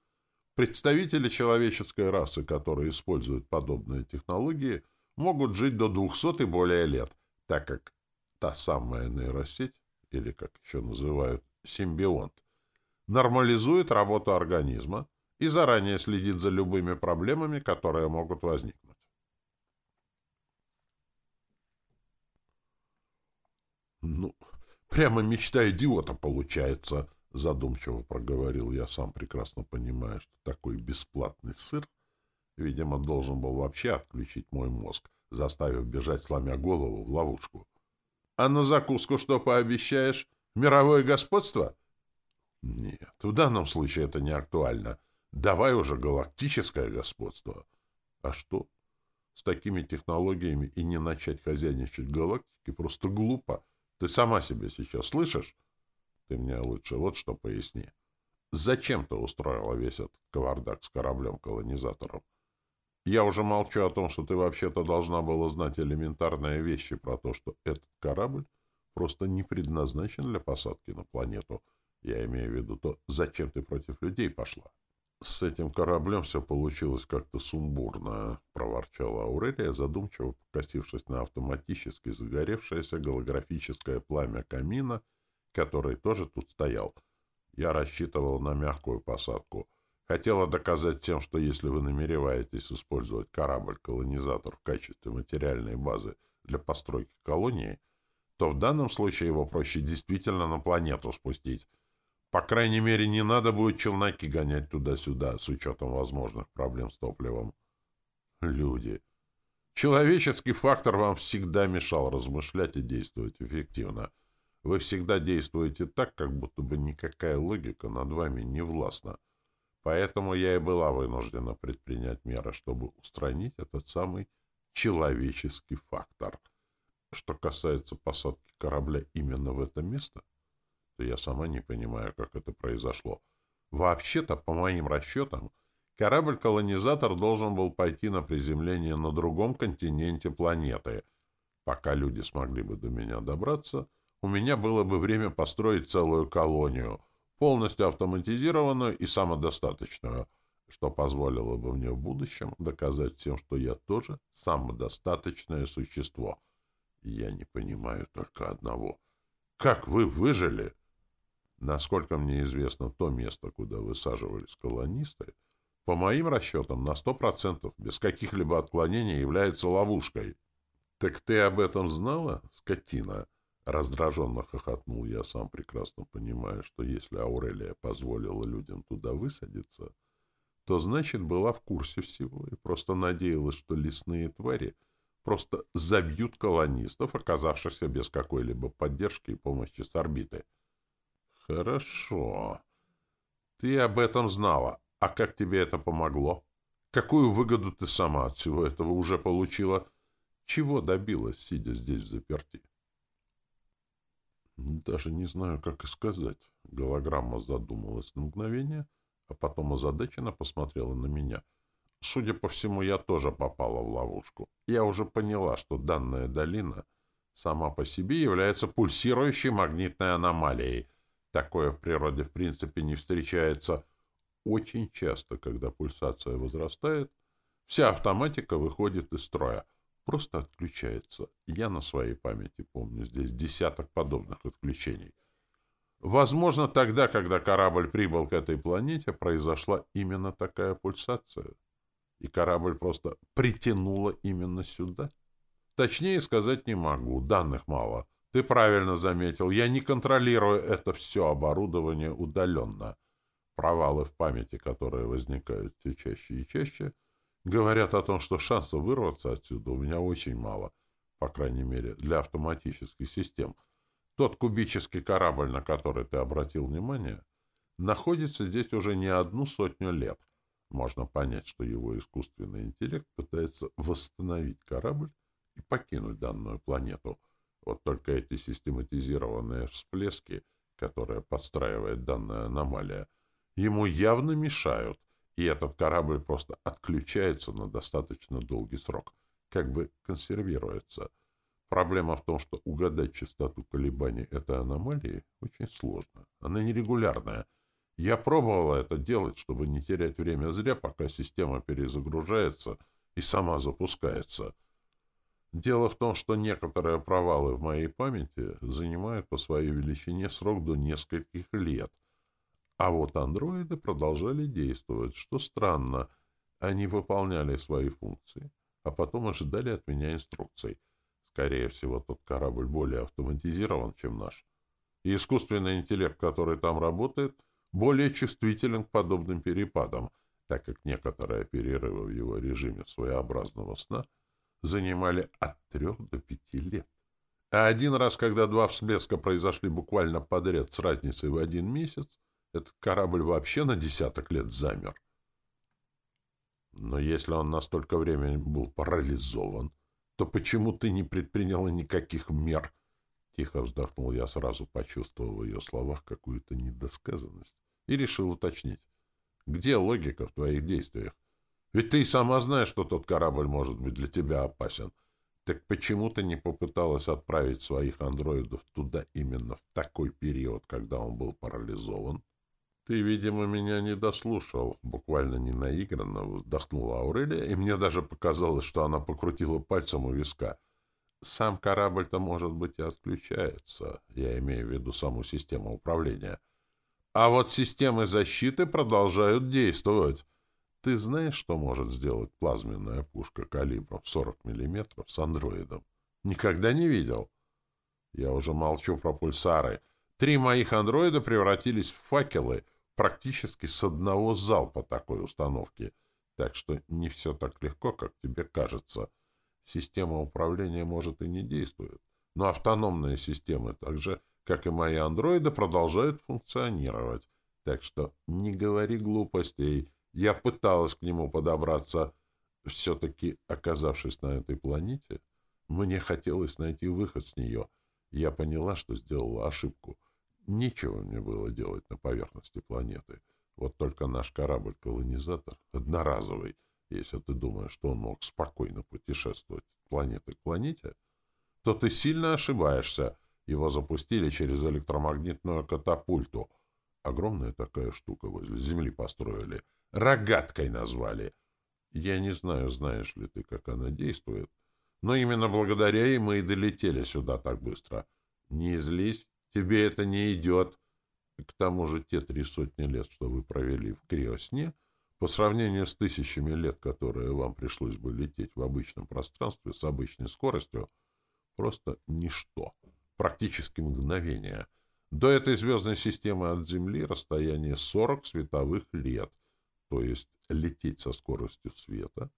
представители человеческой расы, которые используют подобные технологии, могут жить до 200 и более лет, так как та самая нейросеть, или как еще называют, симбионт, нормализует работу организма и заранее следит за любыми проблемами, которые могут возникнуть. «Ну, прямо мечта идиота получается», — задумчиво проговорил я, сам прекрасно понимая, что такой бесплатный сыр, видимо, должен был вообще отключить мой мозг, заставив бежать, сломя голову, в ловушку. «А на закуску что пообещаешь? Мировое господство?» Нет, в данном случае это не актуально. Давай уже галактическое господство. А что? С такими технологиями и не начать хозяйничать галактики просто глупо. Ты сама себе сейчас слышишь? Ты мне лучше вот что поясни. Зачем ты устроила весь этот кавардак с кораблем-колонизатором? Я уже молчу о том, что ты вообще-то должна была знать элементарные вещи про то, что этот корабль просто не предназначен для посадки на планету — я имею в виду то, зачем ты против людей пошла. С этим кораблем все получилось как-то сумбурно, — проворчала Аурелия, задумчиво покосившись на автоматически загоревшееся голографическое пламя камина, который тоже тут стоял. Я рассчитывал на мягкую посадку. Хотела доказать тем, что если вы намереваетесь использовать корабль-колонизатор в качестве материальной базы для постройки колонии, то в данном случае его проще действительно на планету спустить, по крайней мере, не надо будет челноки гонять туда-сюда с учетом возможных проблем с топливом. Люди. Человеческий фактор вам всегда мешал размышлять и действовать эффективно. Вы всегда действуете так, как будто бы никакая логика над вами не властна. Поэтому я и была вынуждена предпринять меры, чтобы устранить этот самый человеческий фактор. Что касается посадки корабля именно в это место — то я сама не понимаю, как это произошло. Вообще-то, по моим расчетам, корабль-колонизатор должен был пойти на приземление на другом континенте планеты. Пока люди смогли бы до меня добраться, у меня было бы время построить целую колонию, полностью автоматизированную и самодостаточную, что позволило бы мне в будущем доказать всем, что я тоже самодостаточное существо. я не понимаю только одного. Как вы выжили? — Насколько мне известно, то место, куда высаживались колонисты, по моим расчетам, на сто процентов, без каких-либо отклонений, является ловушкой. — Так ты об этом знала, скотина? — раздраженно хохотнул я, сам прекрасно понимая, что если Аурелия позволила людям туда высадиться, то, значит, была в курсе всего и просто надеялась, что лесные твари просто забьют колонистов, оказавшихся без какой-либо поддержки и помощи с орбиты. — Хорошо. Ты об этом знала. А как тебе это помогло? Какую выгоду ты сама от всего этого уже получила? Чего добилась, сидя здесь в заперти? Даже не знаю, как и сказать. Голограмма задумалась на мгновение, а потом озадаченно посмотрела на меня. Судя по всему, я тоже попала в ловушку. Я уже поняла, что данная долина сама по себе является пульсирующей магнитной аномалией — Такое в природе в принципе не встречается. Очень часто, когда пульсация возрастает, вся автоматика выходит из строя, просто отключается. Я на своей памяти помню здесь десяток подобных отключений. Возможно, тогда, когда корабль прибыл к этой планете, произошла именно такая пульсация. И корабль просто притянуло именно сюда. Точнее сказать не могу, данных мало. Ты правильно заметил, я не контролирую это все оборудование удаленно. Провалы в памяти, которые возникают все чаще и чаще, говорят о том, что шансов вырваться отсюда у меня очень мало, по крайней мере, для автоматических систем. Тот кубический корабль, на который ты обратил внимание, находится здесь уже не одну сотню лет. Можно понять, что его искусственный интеллект пытается восстановить корабль и покинуть данную планету. Вот только эти систематизированные всплески, которые подстраивает данная аномалия, ему явно мешают, и этот корабль просто отключается на достаточно долгий срок, как бы консервируется. Проблема в том, что угадать частоту колебаний этой аномалии очень сложно. Она нерегулярная. Я пробовала это делать, чтобы не терять время зря, пока система перезагружается и сама запускается. Дело в том, что некоторые провалы в моей памяти занимают по своей величине срок до нескольких лет — а вот андроиды продолжали действовать, что странно. Они выполняли свои функции, а потом ожидали от меня инструкций. Скорее всего, тот корабль более автоматизирован, чем наш. И искусственный интеллект, который там работает, более чувствителен к подобным перепадам, так как некоторые перерывы в его режиме своеобразного сна занимали от трех до пяти лет. А один раз, когда два всплеска произошли буквально подряд с разницей в один месяц, этот корабль вообще на десяток лет замер. Но если он на столько времени был парализован, то почему ты не предприняла никаких мер? Тихо вздохнул я, сразу почувствовав в ее словах какую-то недосказанность, и решил уточнить. Где логика в твоих действиях? Ведь ты и сама знаешь, что тот корабль может быть для тебя опасен. Так почему ты не попыталась отправить своих андроидов туда именно в такой период, когда он был парализован? «Ты, видимо, меня не дослушал», — буквально не наигранно вздохнула Аурелия, и мне даже показалось, что она покрутила пальцем у виска. «Сам корабль-то, может быть, и отключается, я имею в виду саму систему управления. А вот системы защиты продолжают действовать. Ты знаешь, что может сделать плазменная пушка калибром 40 мм с андроидом? Никогда не видел?» Я уже молчу про пульсары. Три моих андроида превратились в факелы — практически с одного залпа такой установки, так что не все так легко, как тебе кажется. Система управления, может, и не действует, но автономные системы, так же, как и мои андроиды, продолжают функционировать. Так что не говори глупостей. Я пыталась к нему подобраться. Все-таки, оказавшись на этой планете, мне хотелось найти выход с нее. Я поняла, что сделала ошибку — Нечего мне было делать на поверхности планеты. Вот только наш корабль-колонизатор одноразовый, если ты думаешь, что он мог спокойно путешествовать от планеты к планете, то ты сильно ошибаешься. Его запустили через электромагнитную катапульту. Огромная такая штука возле Земли построили. Рогаткой назвали. Я не знаю, знаешь ли ты, как она действует, но именно благодаря ей мы и долетели сюда так быстро. Не злись, Тебе это не идет. К тому же те три сотни лет, что вы провели в криосне, по сравнению с тысячами лет, которые вам пришлось бы лететь в обычном пространстве с обычной скоростью, просто ничто, практически мгновение. До этой звездной системы от Земли расстояние 40 световых лет, то есть лететь со скоростью света.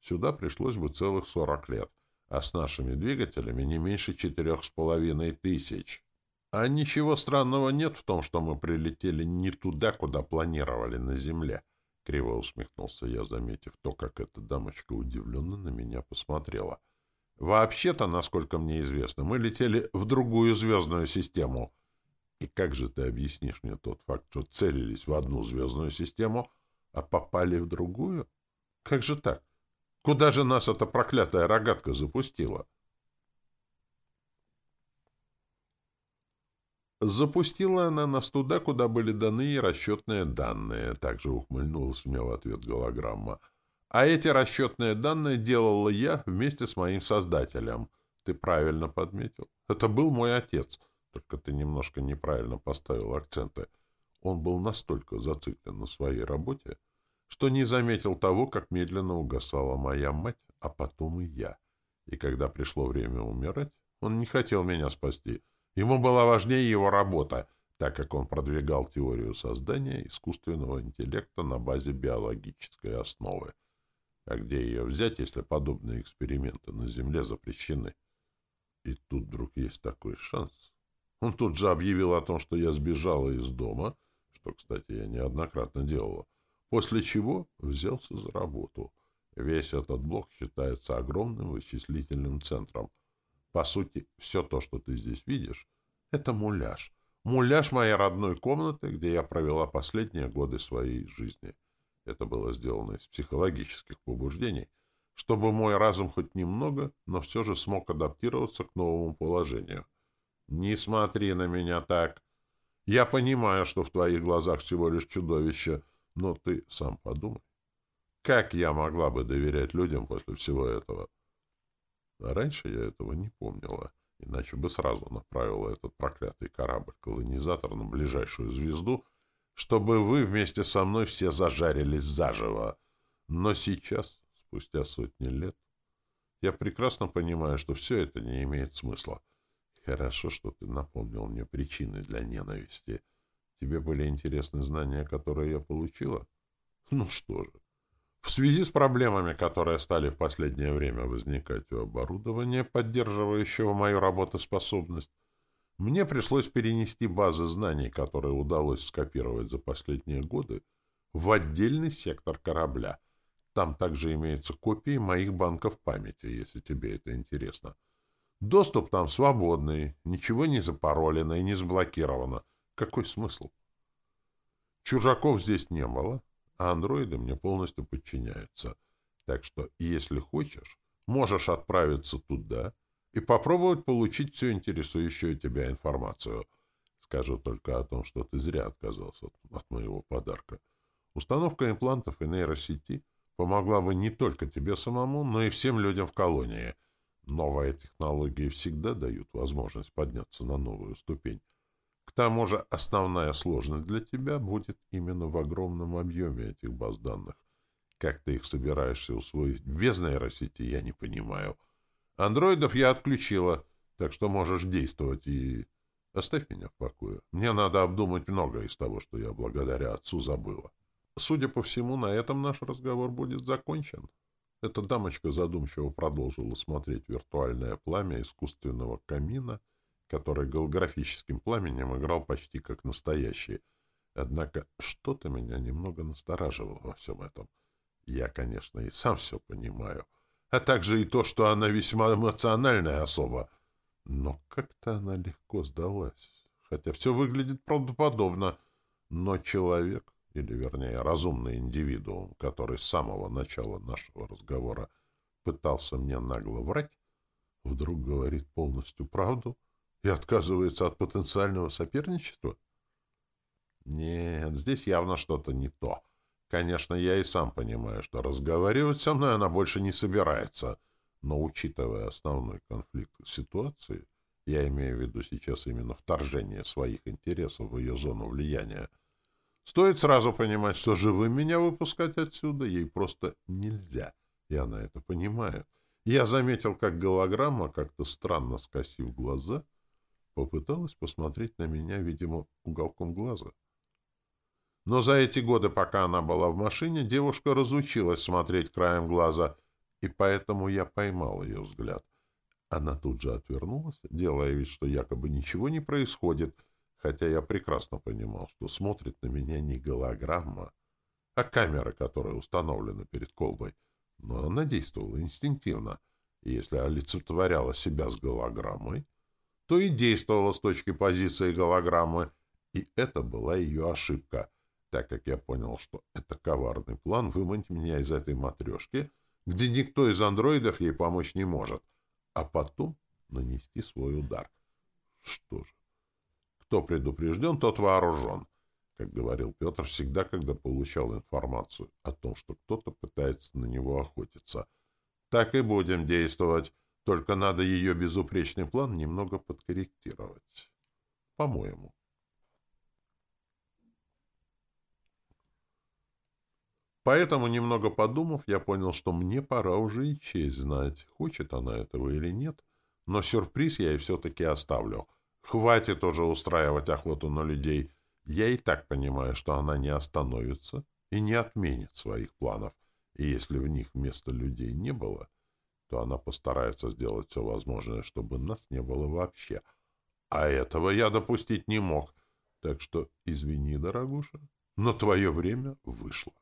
Сюда пришлось бы целых 40 лет, а с нашими двигателями не меньше четырех с половиной тысяч. А ничего странного нет в том, что мы прилетели не туда, куда планировали на Земле. Криво усмехнулся я, заметив то, как эта дамочка удивленно на меня посмотрела. Вообще-то, насколько мне известно, мы летели в другую звездную систему. И как же ты объяснишь мне тот факт, что целились в одну звездную систему, а попали в другую? Как же так? Куда же нас эта проклятая рогатка запустила? Запустила она нас туда, куда были даны и расчетные данные, также ухмыльнулась мне в ответ голограмма. А эти расчетные данные делала я вместе с моим создателем. Ты правильно подметил. Это был мой отец. Только ты немножко неправильно поставил акценты. Он был настолько зациклен на своей работе, что не заметил того, как медленно угасала моя мать, а потом и я. И когда пришло время умирать, он не хотел меня спасти — Ему была важнее его работа, так как он продвигал теорию создания искусственного интеллекта на базе биологической основы. А где ее взять, если подобные эксперименты на Земле запрещены? И тут вдруг есть такой шанс. Он тут же объявил о том, что я сбежала из дома, что, кстати, я неоднократно делала, после чего взялся за работу. Весь этот блок считается огромным вычислительным центром. По сути, все то, что ты здесь видишь, это муляж. Муляж моей родной комнаты, где я провела последние годы своей жизни. Это было сделано из психологических побуждений, чтобы мой разум хоть немного, но все же смог адаптироваться к новому положению. Не смотри на меня так. Я понимаю, что в твоих глазах всего лишь чудовище, но ты сам подумай. Как я могла бы доверять людям после всего этого? А раньше я этого не помнила, иначе бы сразу направила этот проклятый корабль-колонизатор на ближайшую звезду, чтобы вы вместе со мной все зажарились заживо. Но сейчас, спустя сотни лет, я прекрасно понимаю, что все это не имеет смысла. Хорошо, что ты напомнил мне причины для ненависти. Тебе были интересны знания, которые я получила? Ну что же. В связи с проблемами, которые стали в последнее время возникать у оборудования, поддерживающего мою работоспособность, мне пришлось перенести базы знаний, которые удалось скопировать за последние годы, в отдельный сектор корабля. Там также имеются копии моих банков памяти, если тебе это интересно. Доступ там свободный, ничего не запаролено и не заблокировано. Какой смысл? Чужаков здесь не было, а андроиды мне полностью подчиняются. Так что, если хочешь, можешь отправиться туда и попробовать получить всю интересующую тебя информацию. Скажу только о том, что ты зря отказался от, от моего подарка. Установка имплантов и нейросети помогла бы не только тебе самому, но и всем людям в колонии — Новые технологии всегда дают возможность подняться на новую ступень. К тому же основная сложность для тебя будет именно в огромном объеме этих баз данных. Как ты их собираешься усвоить без нейросети, я не понимаю. Андроидов я отключила, так что можешь действовать и... Оставь меня в покое. Мне надо обдумать многое из того, что я благодаря отцу забыла. Судя по всему, на этом наш разговор будет закончен. Эта дамочка задумчиво продолжила смотреть виртуальное пламя искусственного камина, который голографическим пламенем играл почти как настоящий. Однако что-то меня немного настораживало во всем этом. Я, конечно, и сам все понимаю, а также и то, что она весьма эмоциональная особа. Но как-то она легко сдалась, хотя все выглядит правдоподобно. Но человек или, вернее, разумный индивидуум, который с самого начала нашего разговора пытался мне нагло врать, вдруг говорит полностью правду и отказывается от потенциального соперничества? Нет, здесь явно что-то не то. Конечно, я и сам понимаю, что разговаривать со мной она больше не собирается, но, учитывая основной конфликт ситуации, я имею в виду сейчас именно вторжение своих интересов в ее зону влияния, Стоит сразу понимать, что живым меня выпускать отсюда ей просто нельзя, и она это понимает. Я заметил, как голограмма, как-то странно скосив глаза, попыталась посмотреть на меня, видимо, уголком глаза. Но за эти годы, пока она была в машине, девушка разучилась смотреть краем глаза, и поэтому я поймал ее взгляд. Она тут же отвернулась, делая вид, что якобы ничего не происходит — хотя я прекрасно понимал, что смотрит на меня не голограмма, а камера, которая установлена перед колбой. Но она действовала инстинктивно, и если олицетворяла себя с голограммой, то и действовала с точки позиции голограммы, и это была ее ошибка, так как я понял, что это коварный план выманить меня из этой матрешки, где никто из андроидов ей помочь не может, а потом нанести свой удар. Что же, кто предупрежден, тот вооружен. Как говорил Петр всегда, когда получал информацию о том, что кто-то пытается на него охотиться. Так и будем действовать, только надо ее безупречный план немного подкорректировать. По-моему. Поэтому, немного подумав, я понял, что мне пора уже и честь знать, хочет она этого или нет, но сюрприз я ей все-таки оставлю — Хватит уже устраивать охоту на людей. Я и так понимаю, что она не остановится и не отменит своих планов. И если в них вместо людей не было, то она постарается сделать все возможное, чтобы нас не было вообще. А этого я допустить не мог. Так что извини, дорогуша, но твое время вышло.